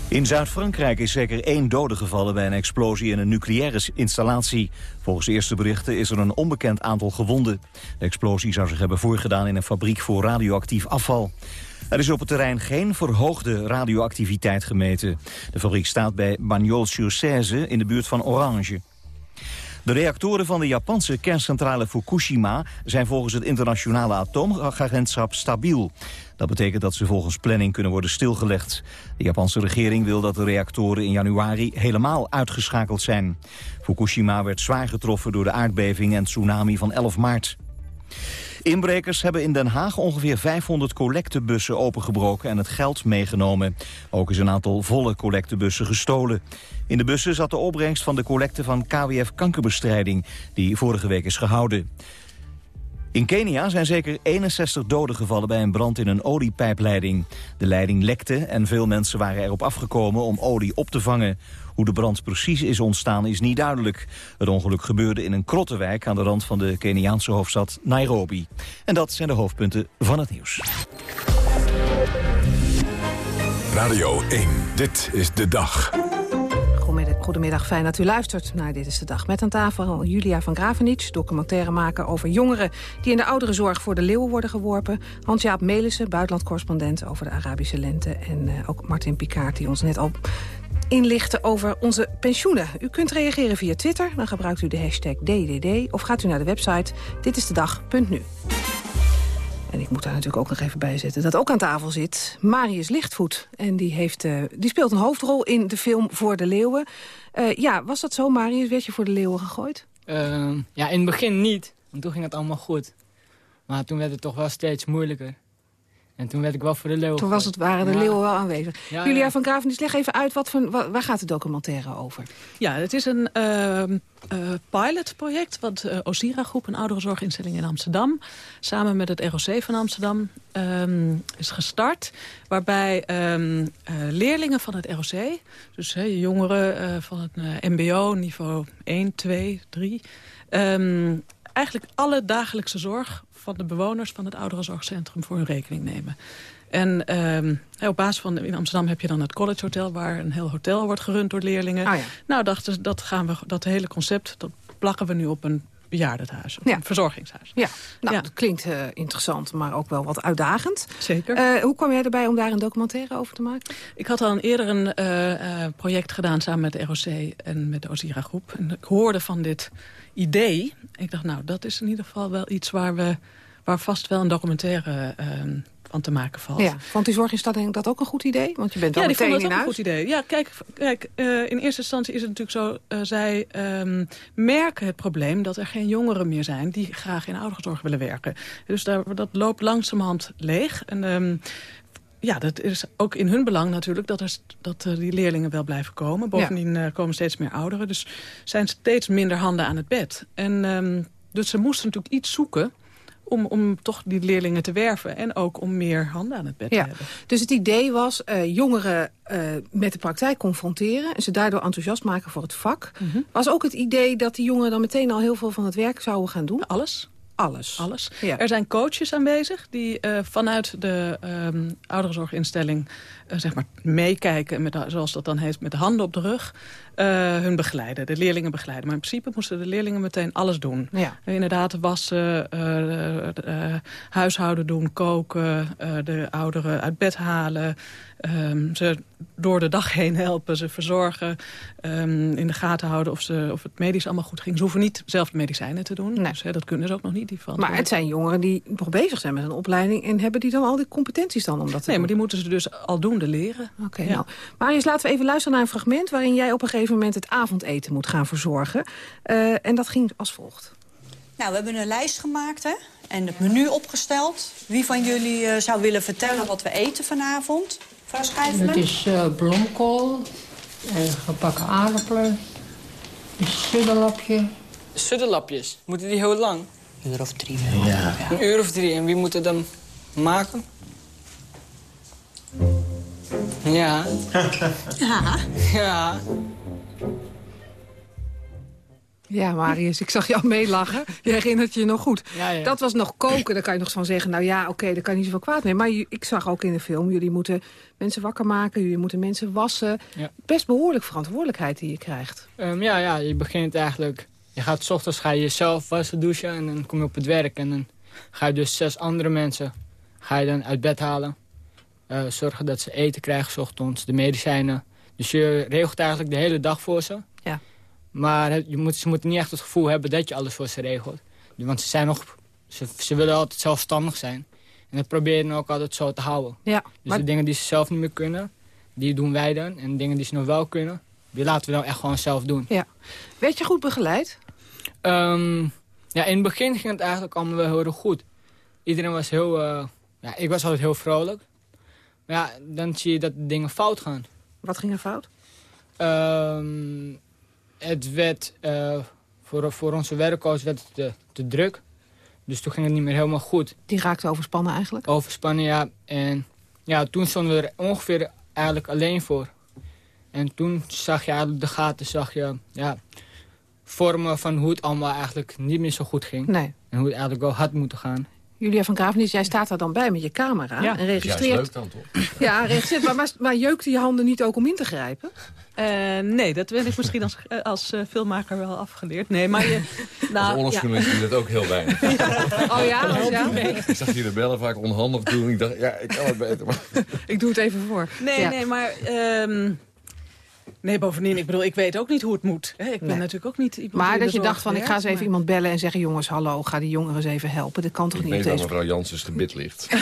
In Zuid-Frankrijk is zeker één dode gevallen bij een explosie in een nucleaire installatie. Volgens eerste berichten is er een onbekend aantal gewonden. De explosie zou zich hebben voorgedaan in een fabriek voor radioactief afval. Er is op het terrein geen verhoogde radioactiviteit gemeten. De fabriek staat bij Bagnols-sur-Cèze in de buurt van Orange. De reactoren van de Japanse kerncentrale Fukushima zijn volgens het internationale atoomagentschap stabiel. Dat betekent dat ze volgens planning kunnen worden stilgelegd. De Japanse regering wil dat de reactoren in januari helemaal uitgeschakeld zijn. Fukushima werd zwaar getroffen door de aardbeving en tsunami van 11 maart. Inbrekers hebben in Den Haag ongeveer 500 collectebussen opengebroken en het geld meegenomen. Ook is een aantal volle collectebussen gestolen. In de bussen zat de opbrengst van de collecte van KWF Kankerbestrijding, die vorige week is gehouden. In Kenia zijn zeker 61 doden gevallen bij een brand in een oliepijpleiding. De leiding lekte en veel mensen waren erop afgekomen om olie op te vangen. Hoe de brand precies is ontstaan is niet duidelijk. Het ongeluk gebeurde in een krottenwijk aan de rand van de Keniaanse hoofdstad Nairobi. En dat zijn de hoofdpunten van het nieuws. Radio 1, dit is de dag. Goedemiddag, fijn dat u luistert naar Dit is de Dag. Met aan tafel Julia van Gravenitsch, documentairemaker over jongeren... die in de ouderenzorg voor de leeuwen worden geworpen. Hans-Jaap Melissen, buitenlandcorrespondent over de Arabische lente. En uh, ook Martin Picard, die ons net al inlichten over onze pensioenen. U kunt reageren via Twitter, dan gebruikt u de hashtag DDD... of gaat u naar de website ditistedag.nu. En ik moet daar natuurlijk ook nog even bij zetten dat ook aan tafel zit Marius Lichtvoet. En die, heeft, uh, die speelt een hoofdrol in de film Voor de Leeuwen. Uh, ja, was dat zo, Marius? Werd je voor de Leeuwen gegooid? Uh, ja, in het begin niet. Want toen ging het allemaal goed. Maar toen werd het toch wel steeds moeilijker. En toen werd ik wel voor de leeuwen. Toen was het, waren de ja. leeuwen wel aanwezig. Ja, Julia ja. van Graven, leg even uit, wat van, waar gaat de documentaire over? Ja, het is een uh, uh, pilotproject wat uh, Osira Groep, een ouderenzorginstelling in Amsterdam... samen met het ROC van Amsterdam um, is gestart. Waarbij um, leerlingen van het ROC, dus jongeren van het mbo, niveau 1, 2, 3... Um, eigenlijk alle dagelijkse zorg van de bewoners van het ouderenzorgcentrum voor hun rekening nemen. En um, op basis van, in Amsterdam heb je dan het College Hotel... waar een heel hotel wordt gerund door leerlingen. Oh ja. Nou, dachten dat, gaan we, dat hele concept dat plakken we nu op een bejaardenhuis. Of ja. een verzorgingshuis. Ja, nou, ja. dat klinkt uh, interessant, maar ook wel wat uitdagend. Zeker. Uh, hoe kwam jij erbij om daar een documentaire over te maken? Ik had al eerder een uh, project gedaan samen met de ROC en met de Osira Groep. En ik hoorde van dit idee. Ik dacht, nou, dat is in ieder geval wel iets waar we waar vast wel een documentaire uh, van te maken valt. Ja, vond die zorginstelling dat ook een goed idee? Want je bent wel ja, meteen vond dat in ook huis. een goed idee. Ja, kijk, kijk uh, in eerste instantie is het natuurlijk zo... Uh, zij um, merken het probleem dat er geen jongeren meer zijn... die graag in ouderenzorg willen werken. Dus daar, dat loopt langzamerhand leeg. En... Um, ja, dat is ook in hun belang natuurlijk dat, er, dat uh, die leerlingen wel blijven komen. Bovendien uh, komen steeds meer ouderen. Dus zijn steeds minder handen aan het bed. En um, dus ze moesten natuurlijk iets zoeken om, om toch die leerlingen te werven. En ook om meer handen aan het bed ja. te hebben. Dus het idee was uh, jongeren uh, met de praktijk confronteren... en ze daardoor enthousiast maken voor het vak. Mm -hmm. Was ook het idee dat die jongeren dan meteen al heel veel van het werk zouden gaan doen? Alles. Alles. Alles. Ja. Er zijn coaches aanwezig die uh, vanuit de um, ouderenzorginstelling zeg maar meekijken, met, zoals dat dan heet, met de handen op de rug, uh, hun begeleiden, de leerlingen begeleiden. Maar in principe moesten de leerlingen meteen alles doen. Ja. Inderdaad, wassen, huishouden doen, koken, de ouderen uit bed halen, um, ze door de dag heen helpen, ze verzorgen, um, in de gaten houden of, ze, of het medisch allemaal goed ging. Ze hoeven niet zelf de medicijnen te doen, nee. dus hè, dat kunnen ze ook nog niet. Die van maar het zijn jongeren die nog bezig zijn met een opleiding... en hebben die dan al die competenties dan om dat te nee, doen? maar die moeten ze dus leren. Oké, okay, ja. nou. Marius, laten we even luisteren naar een fragment... waarin jij op een gegeven moment het avondeten moet gaan verzorgen. Uh, en dat ging als volgt. Nou, we hebben een lijst gemaakt hè? en het menu opgesteld. Wie van jullie uh, zou willen vertellen wat we eten vanavond? Schijfelen? Het is uh, bloemkool, gebakken aardappelen, een suddelapje. Suddelapjes, moeten die heel lang? Een uur of drie. Ja. Een uur of drie. En wie moet het dan maken? Ja. ja. Ja. Ja, Marius, ik zag jou meelachen. Je herinnert je nog goed. Ja, ja. Dat was nog koken, daar kan je nog van zeggen... nou ja, oké, okay, daar kan niet zoveel kwaad mee. Maar ik zag ook in de film, jullie moeten mensen wakker maken... jullie moeten mensen wassen. Ja. Best behoorlijk verantwoordelijkheid die je krijgt. Um, ja, ja, je begint eigenlijk... Je gaat 's ochtends ga je jezelf wassen, douchen en dan kom je op het werk. En dan ga je dus zes andere mensen ga je dan uit bed halen. Uh, zorgen dat ze eten krijgen ochtends, de medicijnen. Dus je regelt eigenlijk de hele dag voor ze. Ja. Maar je moet, ze moeten niet echt het gevoel hebben dat je alles voor ze regelt. Want ze, zijn nog, ze, ze willen altijd zelfstandig zijn. En dat probeer je ook altijd zo te houden. Ja, dus maar... de dingen die ze zelf niet meer kunnen, die doen wij dan. En de dingen die ze nog wel kunnen, die laten we dan echt gewoon zelf doen. Ja. Werd je goed begeleid? Um, ja, in het begin ging het eigenlijk allemaal wel heel erg goed. Iedereen was heel... Uh, ja, ik was altijd heel vrolijk. Maar ja, dan zie je dat dingen fout gaan. Wat ging er fout? Um, het werd... Uh, voor, voor onze werkcoach werd het te, te druk. Dus toen ging het niet meer helemaal goed. Die raakte overspannen eigenlijk? Overspannen, ja. En ja, toen stonden we er ongeveer eigenlijk alleen voor. En toen zag je eigenlijk de gaten, zag je ja, vormen van hoe het allemaal eigenlijk niet meer zo goed ging. Nee. En hoe het eigenlijk wel had moeten gaan. Julia van Gravenis, jij staat daar dan bij met je camera Ja. en registreert. Ja, is leuk dan toch? Ja, registreert. Maar, maar, maar jeukte je handen niet ook om in te grijpen? Eh, nee, dat ben ik misschien als, eh, als eh, filmmaker wel afgeleerd. Nee, maar je... Als Nou, oorlogsjournalist doe je dat ook heel weinig. Oh ja, oh ja? Ik zag die rebellen vaak onhandig doen. Ik dacht, ja, ik kan het beter. Maar... Ik doe het even voor. Nee, Ja. nee, maar... ehm, nee, bovendien, ik bedoel, ik weet ook niet hoe het moet. Hè? Ik ben Nee. natuurlijk ook niet iemand Maar dat je dacht van, ik ga eens even maar- iemand bellen en zeggen... jongens, hallo, ga die jongeren eens even helpen. Dat kan toch Ik niet weet op waar deze... mevrouw Janssens gebit ligt.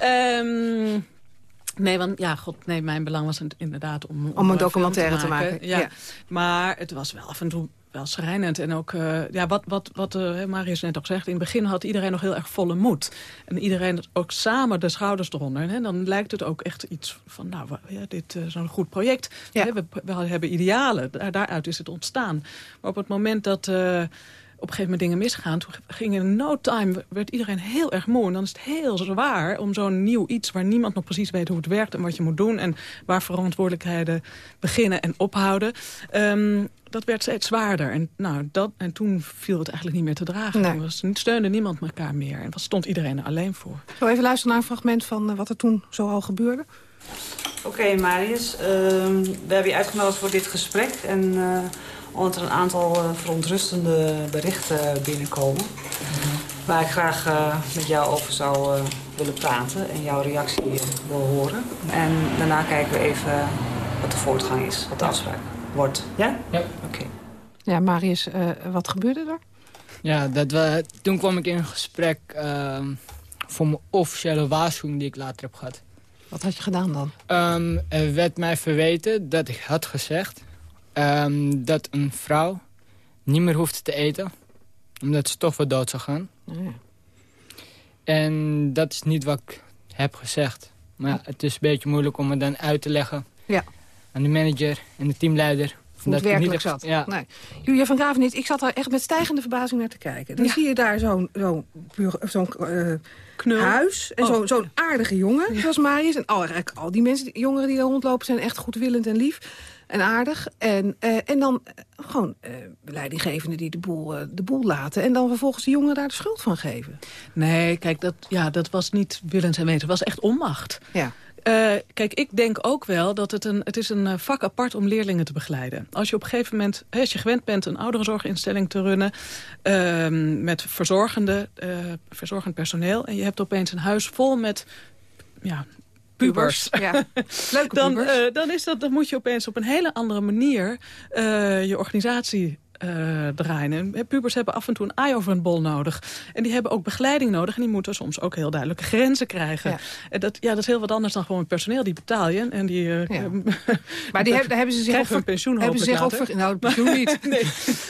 Ehm, nee, want ja, god, nee, mijn belang was het inderdaad om... Om een documentaire te maken, Ja. ja. Maar het was wel af en toe wel schrijnend. En ook, eh, ja, wat, wat, wat eh, Marius net ook zegt, in het begin had iedereen nog heel erg volle moed. En iedereen ook samen de schouders eronder. Hè? Dan lijkt het ook echt iets van, nou, ja, dit is een goed project. Hè, We, we hebben idealen, Daar- daaruit is het ontstaan. Maar op het moment dat... eh, op een gegeven moment dingen misgaan. Toen ging in no time, werd iedereen heel erg moe. En dan is het heel zwaar om zo'n nieuw iets... waar niemand nog precies weet hoe het werkt en wat je moet doen... en waar verantwoordelijkheden beginnen en ophouden. Ehm, dat werd steeds zwaarder. En, nou, dat, en toen viel het eigenlijk niet meer te dragen. Nee. Was, steunde niemand elkaar meer. En was, stond iedereen er alleen voor. Zo even luisteren naar een fragment van eh, wat er toen zo al gebeurde. Oké, Marius. ehm, we hebben je uitgenodigd voor dit gesprek. En eh, omdat er een aantal eh, verontrustende berichten binnenkomen... waar ik graag eh, met jou over zou eh, willen praten en jouw reactie wil horen. En daarna kijken we even wat de voortgang is, wat de afspraak wordt. Ja? Ja. Oké. Ja, Marius, wat gebeurde er? Ja, dat we, toen kwam ik in een gesprek ehm, voor mijn officiële waarschuwing die ik later heb gehad. Wat had je gedaan dan? Ehm, er werd mij verweten dat ik had gezegd ehm, dat een vrouw niet meer hoeft te eten. Omdat ze toch wel dood zou gaan. Oh ja. En dat is niet wat ik heb gezegd. Maar ja, het is een beetje moeilijk om het dan uit te leggen Ja. aan de manager en de teamleider. Dat niet werkelijk heb- zat. Ja. Nee. Julia van Gravenit, ik zat daar echt met stijgende verbazing naar te kijken. Dan zie je daar zo'n eh, huis en Oh. zo- zo'n aardige jongen, zoals Marius. En al, eigenlijk al die mensen, die jongeren die daar rondlopen, zijn echt goedwillend en lief en aardig. En, eh, en dan eh, gewoon eh leidinggevenden die de boel, de boel laten. En dan vervolgens de jongeren daar de schuld van geven. Nee, kijk, dat, ja, dat was niet willens en weten. Het was echt onmacht. Ja. Kijk, ik denk ook wel dat het een, het is een vak apart om leerlingen te begeleiden. Als je op een gegeven moment, als je gewend bent een ouderenzorginstelling te runnen... ehm, met verzorgende, verzorgend personeel... en je hebt opeens een huis vol met ja, pubers... Ja. Leuke dan, pubers. eh, dan, is dat, dan moet je opeens op een hele andere manier eh, je organisatie eh, draaien. En, pubers hebben af en toe een eye over een bol nodig. En die hebben ook begeleiding nodig. En die moeten soms ook heel duidelijke grenzen krijgen. Ja. En dat, ja, dat is heel wat anders dan gewoon het personeel. Die betaal je. En die, Ja. Maar die hebben, daar hebben ze zich ook hun pensioen hebben ze zich ook. Nou, het pensioen niet. nee.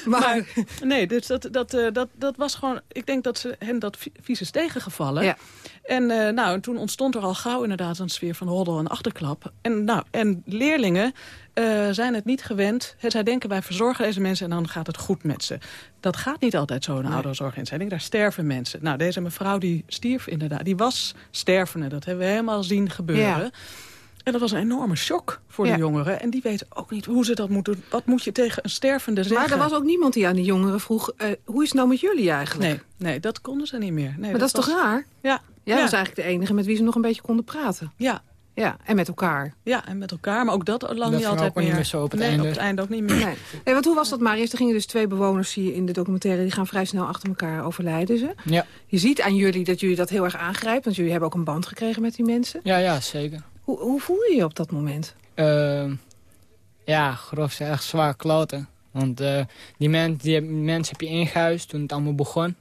Maar- Maar, nee, dus dat, dat, dat, dat was gewoon... Ik denk dat ze hen dat vi- vies is tegengevallen. Ja. En eh, nou, en toen ontstond er al gauw inderdaad een sfeer van roddel en achterklap. En, nou, en leerlingen eh, zijn het niet gewend. Zij denken, wij verzorgen deze mensen en dan gaat het goed met ze. Dat gaat niet altijd zo in een ouderenzorginstelling. Daar sterven mensen. Nou, deze mevrouw die stierf inderdaad. Die was stervende. Dat hebben we helemaal zien gebeuren. Ja. En dat was een enorme shock voor Ja. de jongeren. En die weten ook niet hoe ze dat moeten doen. Wat moet je tegen een stervende zeggen? Maar er was ook niemand die aan die jongeren vroeg... eh, hoe is het nou met jullie eigenlijk? Nee, nee dat konden ze niet meer. Nee, maar dat, is toch raar? Ja. Jij was eigenlijk de enige met wie ze nog een beetje konden praten. Ja. Ja, en met elkaar. Ja, en met elkaar. Maar ook dat lang Dat niet altijd ook wel niet meer. meer zo op het nee, einde. op het einde ook niet meer. Nee. nee, want hoe was dat, Marius? Er gingen dus twee bewoners, zie je in de documentaire... die gaan vrij snel achter elkaar overlijden ze. Ja. Je ziet aan jullie dat jullie dat heel erg aangrijpt... want jullie hebben ook een band gekregen met die mensen. Ja, ja, zeker. Hoe, hoe voel je je op dat moment? Ehm, ja, grof ze echt zwaar kloten. Want eh, die, men, die heb- mensen heb je ingehuisd toen het allemaal begon.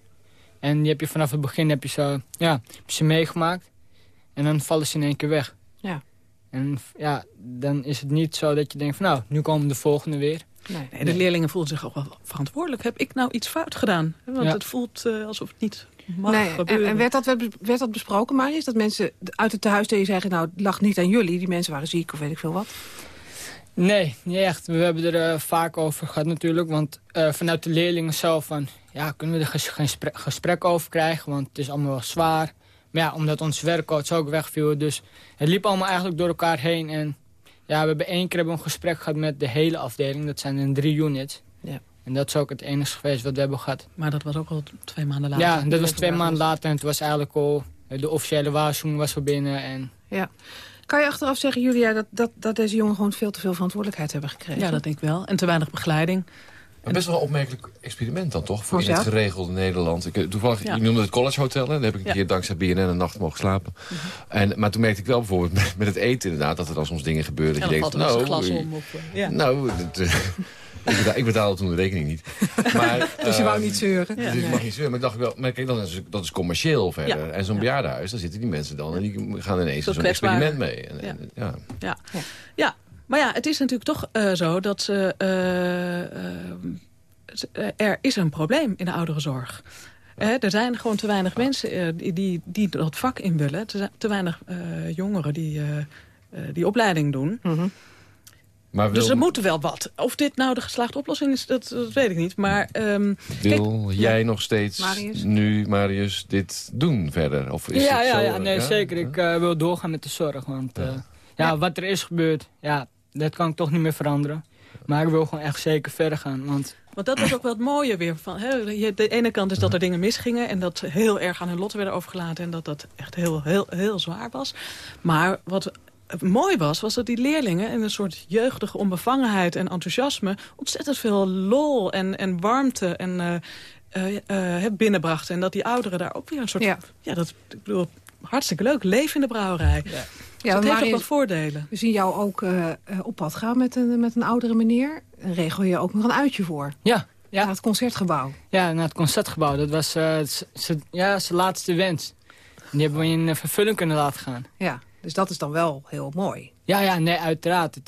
En die heb je vanaf het begin heb je zo, ja, ze meegemaakt. En dan vallen ze in één keer weg. Ja. En ja, dan is het niet zo dat je denkt van nou, nu komen de volgende weer. Nee. Nee, de leerlingen voelen zich ook wel verantwoordelijk. Heb ik nou iets fout gedaan? Want Ja. het voelt eh, alsof het niet mag Nee, en, gebeuren. en werd, dat, werd dat besproken, Marius? Dat mensen uit het tehuis tegen je zeggen... nou, het lag niet aan jullie, die mensen waren ziek of weet ik veel wat. Nee, niet echt. We hebben er eh, vaak over gehad natuurlijk. Want eh, vanuit de leerlingen zelf van... ja, kunnen we er ges- geen spre- gesprek over krijgen, want het is allemaal wel zwaar. Maar ja, omdat ons werkcoach ook wegviel, dus het liep allemaal eigenlijk door elkaar heen. En ja, we hebben één keer hebben een gesprek gehad met de hele afdeling, dat zijn er drie units. Ja. En dat is ook het enige geweest wat we hebben gehad. Maar dat was ook al twee maanden later. Ja, dat was twee maanden later en het was eigenlijk al, de officiële waarschuwing was er binnen. En Ja. Kan je achteraf zeggen, Julia, dat, dat, dat deze jongen gewoon veel te veel verantwoordelijkheid hebben gekregen? Ja, dat denk ik wel. En te weinig begeleiding. Maar best wel een opmerkelijk experiment dan toch? Voor in het geregelde Nederland. Ik, eh, toevallig, Ja. je noemde het College Hotel. Hè? Daar heb ik een Ja. keer dankzij BNN een nacht mogen slapen. en, maar toen merkte ik wel bijvoorbeeld met, met het eten inderdaad... dat er dan soms dingen gebeuren. En Dat je denkt, eens een nou, glas om. Of, eh, ja. nou dat, eh, ik, betaal, ik betaalde toen de rekening niet. Maar, Dus je wou ehm, niet zeuren? Dus ik mag niet zeuren. Maar ik dacht wel, maar kijk, dan is, dat is commercieel verder. Ja. En zo'n Ja. bejaardenhuis, daar zitten die mensen dan... en die gaan ineens Zo zo'n experiment mee. En, Ja. en- ja. Ja. Ja. Maar ja, het is natuurlijk toch eh, zo dat ze, eh, eh, er is een probleem in de ouderenzorg. Eh, er zijn gewoon te weinig mensen eh, die, die, dat vak in willen. Te, te weinig eh, jongeren die eh, eh, die opleiding doen. Maar wil, Dus er moet wel wat. Of dit nou de geslaagde oplossing is, dat, dat weet ik niet. Maar ehm, wil kijk, jij nog steeds Marius? nu, Marius, dit doen verder? Of is ja, het ja, zo, ja, nee, ja? zeker. Ik wil doorgaan met de zorg. Want eh, ja. wat er is gebeurd, ja, dat kan ik toch niet meer veranderen. Maar ik wil gewoon echt zeker verder gaan. Want Want dat was ook wel het mooie weer. Van, hè, de ene kant is dat er dingen misgingen... en dat ze heel erg aan hun lot werden overgelaten... en dat dat echt heel, heel, heel zwaar was. Maar wat mooi was, was dat die leerlingen... in een soort jeugdige onbevangenheid en enthousiasme... ontzettend veel lol en, en warmte en, eh, eh, eh, binnenbrachten. En dat die ouderen daar ook weer een soort... Ja. Ja, dat, ik bedoel, hartstikke leuk. Leven in de brouwerij. Ja. Ja, dat heeft ook wel voordelen. We zien jou ook eh, eh, op pad gaan met een, met een oudere meneer. En regel je ook nog een uitje voor. Ja. ja. Naar het concertgebouw. Ja, naar het concertgebouw. Dat was eh, ja, zijn laatste wens. En die hebben we in vervulling kunnen laten gaan. Ja, dus dat is dan wel heel mooi. Ja, ja, nee, uiteraard. Het,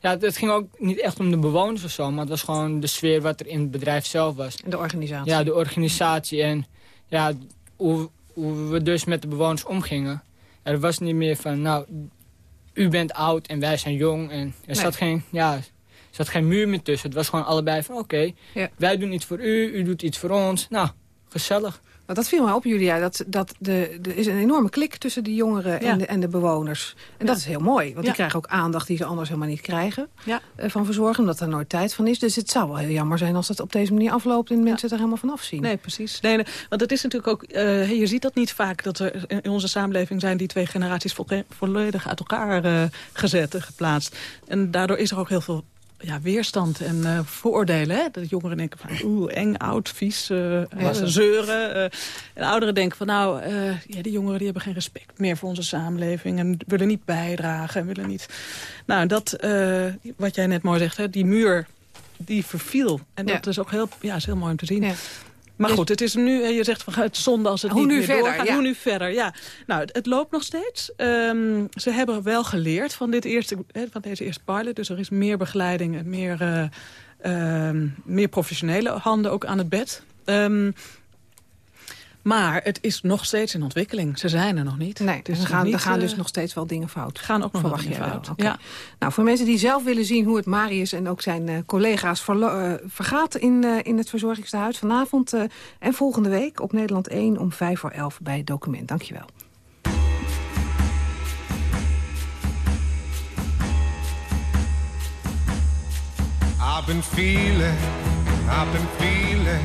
ja, het, het ging ook niet echt om de bewoners of zo, maar het was gewoon de sfeer wat er in het bedrijf zelf was. En de organisatie. Ja, de organisatie en ja, hoe, hoe we dus met de bewoners omgingen. Er was niet meer van, nou, u bent oud en wij zijn jong. En er zat, geen, ja, er zat geen muur meer tussen. Het was gewoon allebei van, oké, Ja. wij doen iets voor u, u doet iets voor ons. Nou, gezellig. Maar dat viel mij op, Julia. Dat, dat de, er is een enorme klik tussen de jongeren Ja. en, de, en de bewoners. En dat is heel mooi. Want Ja. die krijgen ook aandacht die ze anders helemaal niet krijgen. Ja. eh, Van verzorgen, omdat er nooit tijd van is. Dus het zou wel heel jammer zijn als dat op deze manier afloopt... en mensen er helemaal van afzien. Nee, precies. Nee, nee, want het is natuurlijk ook, eh, je ziet dat niet vaak... dat er in onze samenleving zijn die twee generaties vo- volledig uit elkaar eh, gezet en geplaatst. En daardoor is er ook heel veel ja, weerstand en eh, vooroordelen. Hè? Dat jongeren denken van, oeh, eng, oud, vies, eh, eh, zeuren. en ouderen denken van, nou, ja, die jongeren die hebben geen respect meer voor onze samenleving... en willen niet bijdragen en willen niet... Nou, dat, wat jij net mooi zegt, hè, die muur, die verviel. En Ja. dat is ook heel, ja, is heel mooi om te zien. Ja. Maar Dus- goed, het is nu, eh, je zegt van het zonde als het Hoe niet nu meer verder, doorgaat. ja. Hoe nu verder, ja. Nou, het, het loopt nog steeds. Ehm, ze hebben wel geleerd van, dit eerste, eh, van deze eerste pilot. Dus er is meer begeleiding en meer, eh, ehm, meer professionele handen ook aan het bed. Ehm, maar het is nog steeds in ontwikkeling. Ze zijn er nog niet. Nee, is er gaan, niet, er gaan eh, dus nog steeds wel dingen fout. gaan ook nog Verwacht dingen fout. Oké. Ja. Nou, voor mensen die zelf willen zien hoe het Marius en ook zijn eh, collega's eh, vergaat in, eh, in het verzorgingstehuis vanavond eh, en volgende week op Nederland 1 om 5 voor 11 bij Document. Dankjewel. I've been feeling, I've been feeling,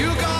You got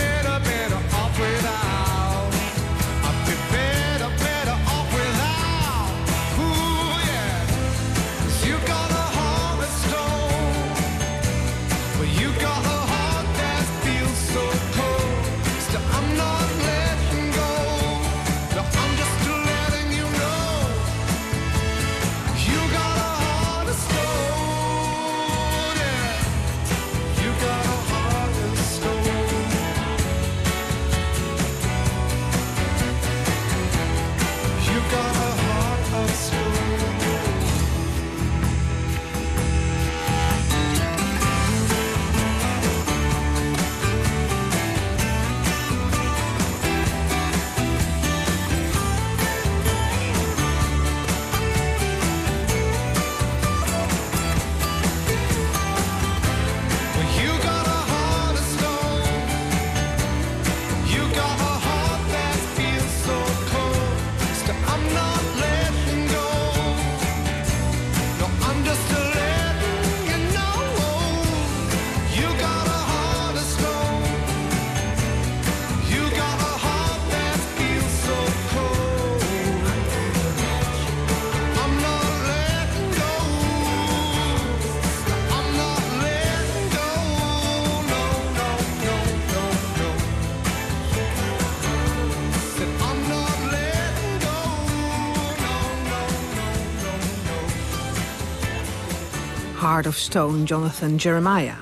Of Stone, Jonathan Jeremiah.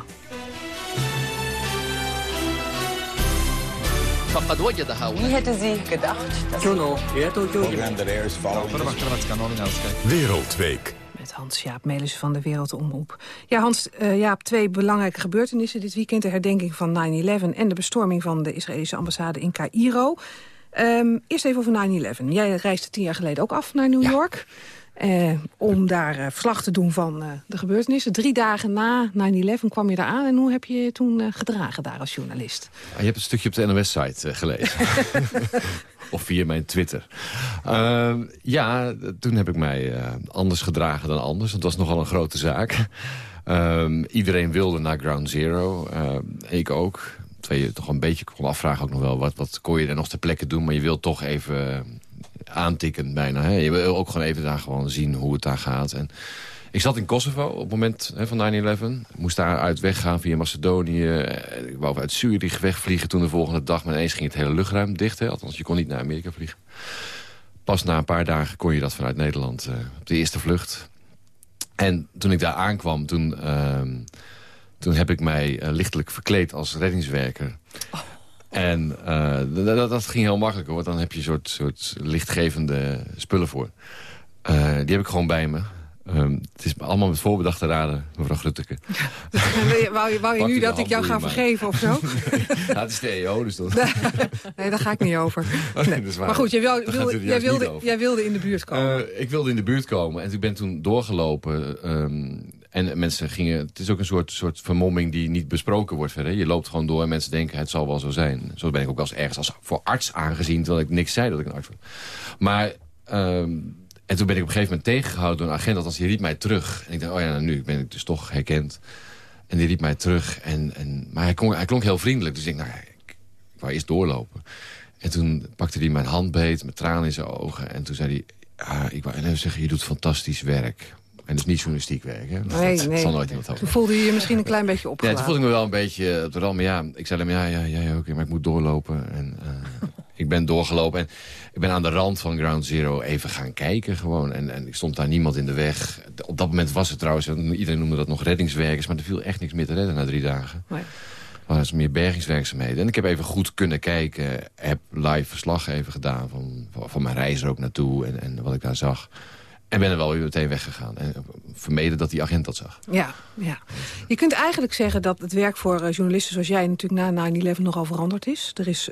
Wie hadden ze gedacht? Wereldweek met Hans-Jaap Melis van de Wereldomroep. Ja, Hans, eh, Jaap, twee belangrijke gebeurtenissen dit weekend. De herdenking van 9-11 en de bestorming van de Israëlische ambassade in Cairo. Ehm, eerst even over 9-11. Jij reisde tien jaar geleden ook af naar New. York eh, om daar eh, verslag te doen van eh, de gebeurtenissen. Drie dagen na 9-11 kwam je daar aan. En hoe heb je je toen gedragen daar als journalist? Ah, Je hebt een stukje op de NOS-site gelezen. of via mijn Twitter. Ehm, ja, toen heb ik mij anders gedragen dan anders. Het was nogal een grote zaak. Ehm, iedereen wilde naar Ground Zero. Ehm, ik ook. Terwijl je toch een beetje kon afvragen ook nog wel... wat, wat kon je er nog ter plekke doen. Maar je wilt toch even aantikken bijna. Hè? Je wil ook gewoon even daar gewoon zien hoe het daar gaat. En ik zat in Kosovo op het moment hè, van 9-11. Moest daar uit weggaan via Macedonië. Eh, Ik wou uit Zurich wegvliegen toen de volgende dag. Maar ineens ging het hele luchtruim dicht. Althans, je kon niet naar Amerika vliegen. Pas na een paar dagen kon je dat vanuit Nederland eh, op de eerste vlucht. En toen ik daar aankwam, toen, ehm, toen heb ik mij eh, lichtelijk verkleed als reddingswerker. En eh, dat, dat ging heel makkelijk, hoor, want dan heb je een soort, soort lichtgevende spullen voor. Eh, die heb ik gewoon bij me. Ehm, het is allemaal met voorbedachte raden, mevrouw Grutteke. wou je, wou je nu dat ik jou ga vergeven of zo? ja, het is de EO, dus dat... nee, daar ga ik niet over. Oh, nee, dat is waar. Maar goed, jij, wil- wil- jij, wilde, jij wilde in de buurt komen. Eh, ik wilde in de buurt komen en ik ben toen doorgelopen. ehm, en mensen gingen... Het is ook een soort, soort vermomming die niet besproken wordt verder. Je loopt gewoon door en mensen denken het zal wel zo zijn. Zo ben ik ook wel eens ergens als voor arts aangezien... terwijl ik niks zei dat ik een arts was. Maar... ehm, en toen ben ik op een gegeven moment tegengehouden door een agent. Althans, die riep mij terug. En ik dacht, oh ja, nou, nu ben ik dus toch herkend. En die riep mij terug. En, en, maar hij klonk, hij klonk heel vriendelijk. Dus ik dacht, nou, ik, ik wou eerst doorlopen. En toen pakte hij mijn hand beet, met tranen in zijn ogen. En toen zei hij, ah, ik wou even zeggen, je doet fantastisch werk. En dus niet journalistiek werk, hè? Nee, dat nee. zal nooit iemand Toen voelde je je misschien een klein beetje Ja, opgelaten. toen voelde ik me wel een beetje op de rand. Maar ja, ik zei hem, ja, ja, ja, oké, maar ik moet doorlopen. En eh, ik ben doorgelopen. En ik ben aan de rand van Ground Zero even gaan kijken gewoon. En, en ik stond daar niemand in de weg. Op dat moment was het trouwens, iedereen noemde dat nog reddingswerkers. Maar er viel echt niks meer te redden na drie dagen. Nee. Was meer bergingswerkzaamheden. En ik heb even goed kunnen kijken. Heb live verslag even gedaan van, van, van mijn reis er ook naartoe. En, en wat ik daar zag. En ben er wel weer meteen weggegaan. En vermeden dat die agent dat zag. Ja, ja. Je kunt eigenlijk zeggen dat het werk voor eh, journalisten zoals jij... natuurlijk na 9-11 nogal veranderd is. Er, is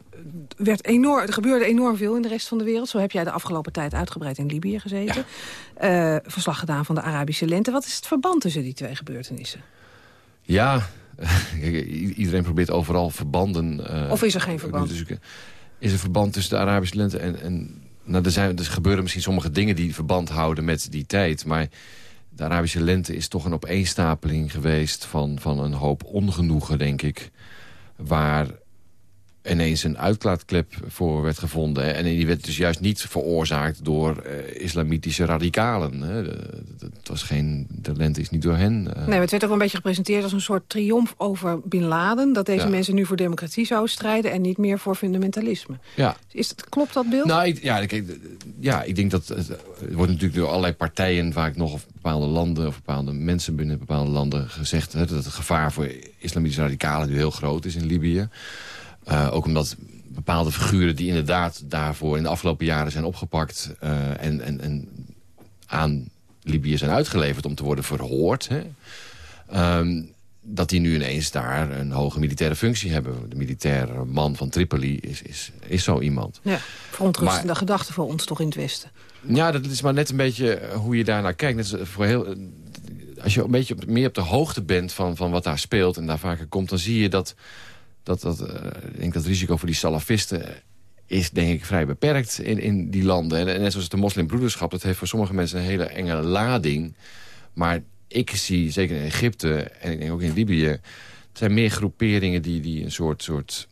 werd enorm, er gebeurde enorm veel in de rest van de wereld. Zo heb jij de afgelopen tijd uitgebreid in Libië gezeten. Eh, verslag gedaan van de Arabische lente. Wat is het verband tussen die twee gebeurtenissen? Ja, iedereen probeert overal verbanden... eh, Of is er geen verband? Is er verband tussen de Arabische lente en... en nou, er, zijn, er gebeuren misschien sommige dingen die verband houden met die tijd. Maar de Arabische lente is toch een opeenstapeling geweest... van, van een hoop ongenoegen, denk ik. Waar ineens een uitlaatklep voor werd gevonden. En die werd dus juist niet veroorzaakt door uh, islamitische radicalen. Hè. Het was geen, de lente is niet door hen. Uh... Nee, maar het werd ook een beetje gepresenteerd als een soort triomf over Bin Laden. Dat deze Ja. mensen nu voor democratie zouden strijden... en niet meer voor fundamentalisme. Ja. Is klopt dat beeld? Nou, ik, ja, kijk, ja, ik denk dat het, het wordt natuurlijk door allerlei partijen vaak nog of bepaalde landen of bepaalde mensen binnen bepaalde landen gezegd hè, dat het gevaar voor islamitische radicalen nu heel groot is in Libië. Uh, ook omdat bepaalde figuren die inderdaad daarvoor in de afgelopen jaren zijn opgepakt uh, en, en, en aan Libië zijn uitgeleverd om te worden verhoord. Hè. Um, dat die nu ineens daar een hoge militaire functie hebben. De militaire man van Tripoli is, is, is zo iemand. Ja, verontrustende gedachte voor ons toch in het Westen. Ja, dat is maar net een beetje hoe je daarnaar kijkt. Net als voor heel, als je een beetje meer op de hoogte bent van, van wat daar speelt... en daar vaker komt, dan zie je dat... dat, dat uh, ik denk dat het risico voor die salafisten is denk ik vrij beperkt in, in die landen. En net zoals de moslimbroederschap, dat heeft voor sommige mensen een hele enge lading. Maar ik zie, zeker in Egypte en ik denk ook in Libië... het zijn meer groeperingen die, die een soort, soort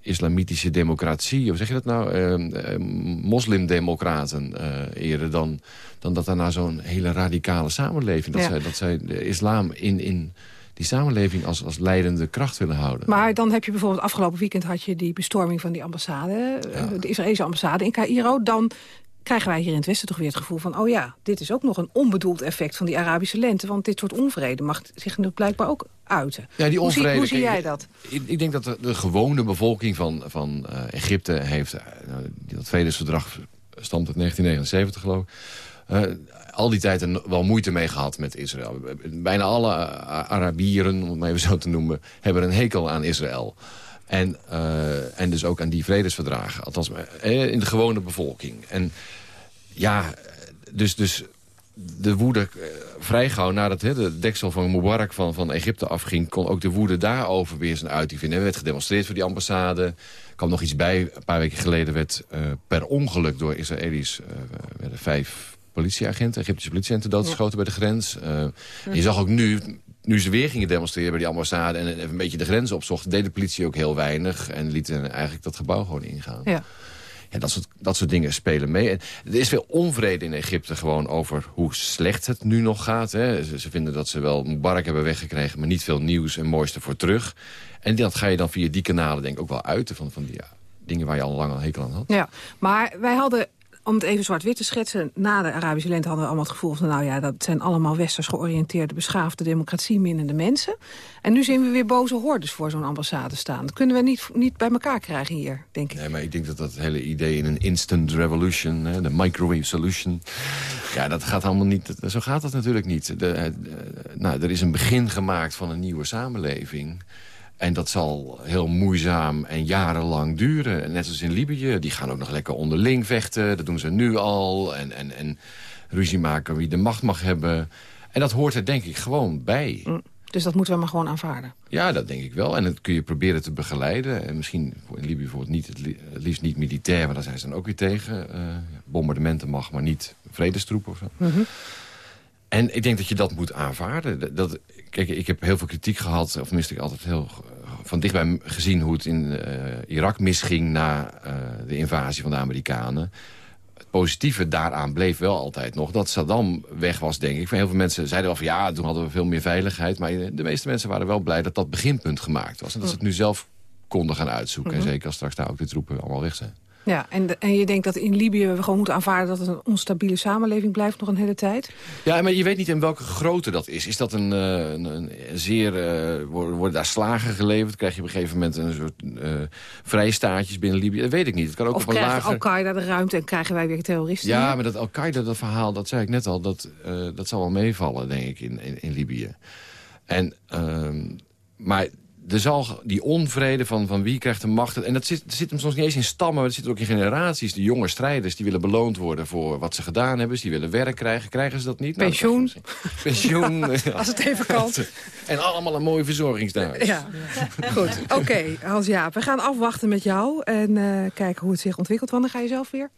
islamitische democratie... hoe zeg je dat nou? Uh, uh, moslimdemocraten uh, eerder dan, dan dat daarna zo'n hele radicale samenleving... dat, Ja. zij, dat zij de islam in, in die samenleving als, als leidende kracht willen houden. Maar dan heb je bijvoorbeeld afgelopen weekend had je die bestorming van die ambassade, eh, de Israëlische ambassade in Cairo. Dan krijgen wij hier in het Westen toch weer het gevoel van... oh ja, dit is ook nog een onbedoeld effect van die Arabische lente. Want dit soort onvrede mag zich nu blijkbaar ook uiten. Ja, die Hoe zie- onvrede, Hoe zie, jij dat? Ik, ik denk dat de, de gewone bevolking van, van uh, Egypte heeft... Uh, dat vredesverdrag stamt uit 1979, geloof ik... Uh, al die tijd wel moeite mee gehad met Israël. Bijna alle uh, Arabieren, om het maar even zo te noemen... hebben een hekel aan Israël. En, uh, en dus ook aan die vredesverdragen. Althans, in de gewone bevolking. En ja, dus... dus de woede vrij gauw nadat he, de deksel van Mubarak van, van Egypte afging... kon ook de woede daarover weer zijn uiting vinden. Er werd gedemonstreerd voor die ambassade. Er kwam nog iets bij. Een paar weken geleden werd per ongeluk door Israëli's... Werden vijf politieagenten, Egyptische politieagenten doodgeschoten ja. bij de grens. Uh, je zag ook nu, nu ze weer gingen demonstreren bij die ambassade... en even een beetje de grens opzochten, deed de politie ook heel weinig... en lieten eigenlijk dat gebouw gewoon ingaan. Ja. Ja, dat, soort, dat soort dingen spelen mee. En er is veel onvrede in Egypte gewoon over hoe slecht het nu nog gaat. Hè. Ze, ze, vinden dat ze wel Mubarak hebben weggekregen... maar niet veel nieuws en mooiste voor terug. En dat ga je dan via die kanalen denk ik ook wel uiten... van, van die ja, dingen waar je al lang al hekel aan had. Ja, maar wij hadden om het even zwart-wit te schetsen... na de Arabische lente hadden we allemaal het gevoel van... nou ja, dat zijn allemaal westers georiënteerde, beschaafde, democratie-minnende mensen. En nu zien we weer boze hordes voor zo'n ambassade staan. Dat kunnen we niet, niet bij elkaar krijgen hier, denk ik. Nee, maar ik denk dat dat hele idee in een instant revolution... De microwave solution... ja, dat gaat allemaal niet... Zo gaat dat natuurlijk niet. De, de, nou, er is een begin gemaakt van een nieuwe samenleving... En dat zal heel moeizaam en jarenlang duren. Net als in Libië. Die gaan ook nog lekker onderling vechten. Dat doen ze nu al. En, en, en ruzie maken wie de macht mag hebben. En dat hoort er denk ik gewoon bij. Mm, dus dat moeten we maar gewoon aanvaarden? Ja, dat denk ik wel. En dat kun je proberen te begeleiden. En misschien in Libië bijvoorbeeld niet, het, liefst niet militair. Maar daar zijn ze dan ook weer tegen. Uh, bombardementen mag, maar niet vredestroepen of zo. Mm -hmm. En ik denk dat je dat moet aanvaarden. Dat, kijk, ik heb heel veel kritiek gehad. Of tenminste, ik altijd heel van dichtbij gezien hoe het in uh, Irak misging... na uh, de invasie van de Amerikanen. Het positieve daaraan bleef wel altijd nog. Dat Saddam weg was, denk ik. Van heel veel mensen zeiden wel van ja, toen hadden we veel meer veiligheid. Maar de meeste mensen waren wel blij dat dat beginpunt gemaakt was. En dat ze het nu zelf konden gaan uitzoeken. Mm -hmm. En zeker als straks daar ook de troepen allemaal weg zijn. Ja, en, en je denkt dat in Libië we gewoon moeten aanvaarden... dat het een onstabiele samenleving blijft nog een hele tijd? Ja, maar je weet niet in welke grootte dat is. Is dat een, een, een zeer... Uh, worden daar slagen geleverd? Krijg je op een gegeven moment een soort uh, vrijstaatjes binnen Libië? Dat weet ik niet. Het kan ook of op een lager... Al-Qaeda de ruimte en krijgen wij weer terroristen? Ja, hier? maar dat Al-Qaeda, dat verhaal, dat zei ik net al... dat, uh, dat zal wel meevallen, denk ik, in, in, in Libië. En, maar er zal die onvrede van, van wie krijgt de macht... en dat zit, zit hem soms niet eens in stammen... maar dat zit ook in generaties. De jonge strijders die willen beloond worden voor wat ze gedaan hebben. Die willen werk krijgen. Krijgen ze dat niet? Pensioen. Nou, Pensioen. Als het even kan. En allemaal een mooie verzorgingsdag. Ja, goed. Oké, okay, Hans-Jaap. We gaan afwachten met jou en uh, kijken hoe het zich ontwikkelt. Wanneer ga je zelf weer?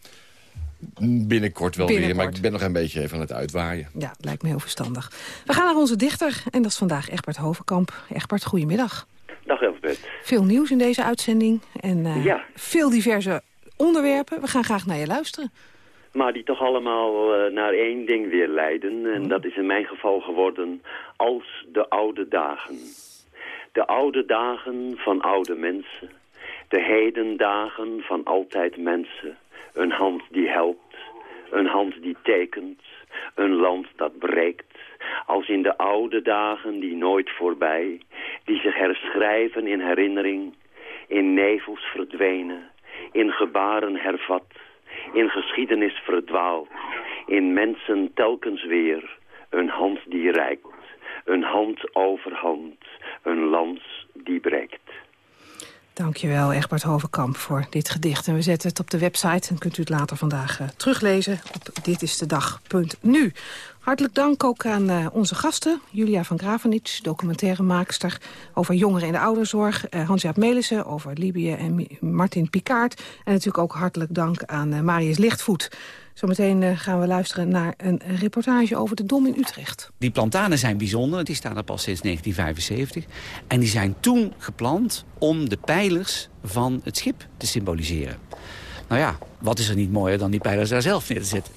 Binnenkort wel Binnenkort. weer, maar ik ben nog een beetje even aan het uitwaaien. Ja, lijkt me heel verstandig. We gaan naar onze dichter en dat is vandaag Egbert Hovenkamp. Egbert, goedemiddag. Dag Elfbeth. Veel nieuws in deze uitzending en eh, Ja. veel diverse onderwerpen. We gaan graag naar je luisteren. Maar die toch allemaal eh, naar één ding weer leiden. En dat is in mijn geval geworden als de oude dagen. De oude dagen van oude mensen. De hedendagen van altijd mensen. Een hand die helpt. Een hand die tekent. Een land dat breekt. Als in de oude dagen die nooit voorbij. Die zich herschrijven in herinnering. In nevels verdwenen. In gebaren hervat. In geschiedenis verdwaald. In mensen telkens weer. Een hand die reikt. Een hand over hand. Een lans die breekt. Dankjewel, Egbert Hovenkamp, voor dit gedicht. En we zetten het op de website en kunt u het later vandaag eh, teruglezen op ditistedag.nu. Hartelijk dank ook aan eh, onze gasten. Julia van Gravenitsch, documentairemaakster over jongeren in de ouderzorg. eh, Hans-Jaap Melissen over Libië en Martin Picard. En natuurlijk ook hartelijk dank aan Marius Lichtvoet. Zometeen eh, gaan we luisteren naar een reportage over de Dom in Utrecht. Die plantanen zijn bijzonder, die staan er pas sinds 1975. En die zijn toen geplant om de pijlers van het schip te symboliseren. Nou ja, wat is er niet mooier dan die pijlers daar zelf neer te zetten?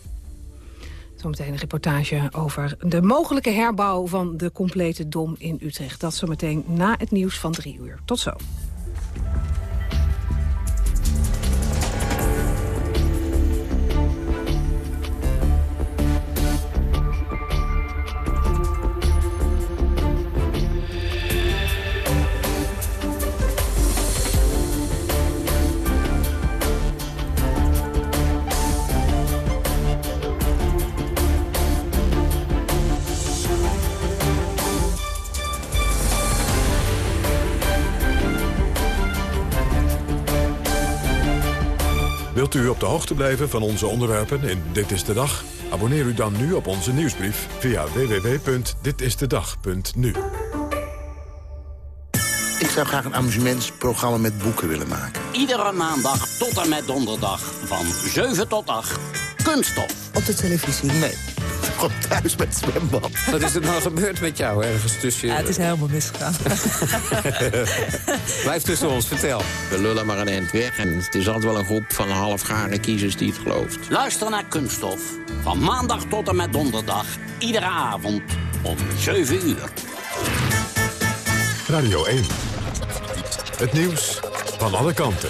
Zometeen een reportage over de mogelijke herbouw van de complete Dom in Utrecht. Dat zometeen na het nieuws van drie uur. Tot zo. Op de hoogte blijven van onze onderwerpen in Dit is de Dag? Abonneer u dan nu op onze nieuwsbrief via www.ditistedag.nu. Ik zou graag een amusementsprogramma met boeken willen maken. Iedere maandag tot en met donderdag van 7 tot 8. Kunststof. Op de televisie? Nee. Gewoon thuis met het zwembad. Wat is er nou gebeurd met jou ergens tussen... Ja, het is helemaal misgegaan. Blijf tussen ons, vertel. We lullen maar een eind weg en het is altijd wel een groep van halfgare kiezers die het gelooft. Luister naar Kunststof. Van maandag tot en met donderdag. Iedere avond om 7 uur. Radio 1. Het nieuws van alle kanten.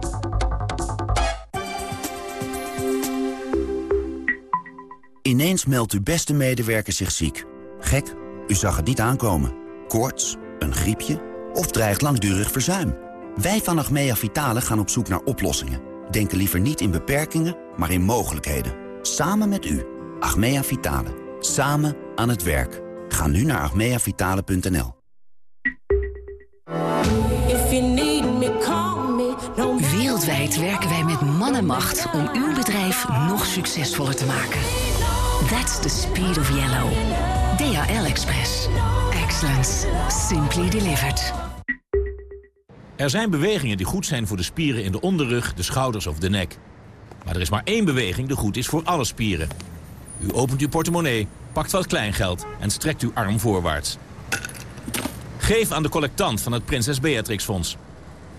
Ineens meldt uw beste medewerker zich ziek. Gek, u zag het niet aankomen. Koorts, een griepje of dreigt langdurig verzuim. Wij van Achmea Vitale gaan op zoek naar oplossingen. Denken liever niet in beperkingen, maar in mogelijkheden. Samen met u. Achmea Vitale. Samen aan het werk. Ga nu naar achmeavitale.nl. Wereldwijd werken wij met man en macht om uw bedrijf nog succesvoller te maken. That's the speed of yellow. DHL Express. Excellence. Simply delivered. Er zijn bewegingen die goed zijn voor de spieren in de onderrug, de schouders of de nek. Maar er is maar één beweging die goed is voor alle spieren. U opent uw portemonnee, pakt wat kleingeld en strekt uw arm voorwaarts. Geef aan de collectant van het Prinses Beatrix Fonds.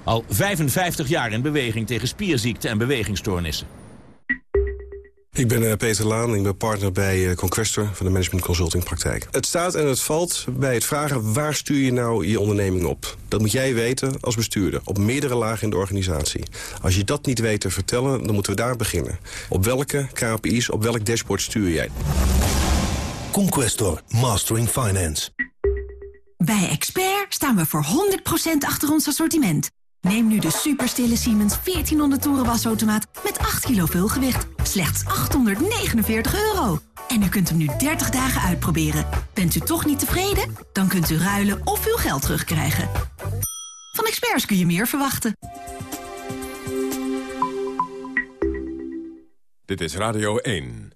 Al 55 jaar in beweging tegen spierziekten en bewegingsstoornissen. Ik ben eh, Peter Laan, ik ben partner bij eh, Conquestor van de Management Consulting Praktijk. Het staat en het valt bij het vragen waar stuur je nou je onderneming op. Dat moet jij weten als bestuurder, op meerdere lagen in de organisatie. Als je dat niet weet te vertellen, dan moeten we daar beginnen. Op welke KPI's, op welk dashboard stuur jij? Conquestor, Mastering Finance. Bij Expert staan we voor 100% achter ons assortiment. Neem nu de superstille Siemens 1400 toeren wasautomaat met 8 kilo vulgewicht. Slechts 849 euro. En u kunt hem nu 30 dagen uitproberen. Bent u toch niet tevreden? Dan kunt u ruilen of uw geld terugkrijgen. Van experts kun je meer verwachten. Dit is Radio 1.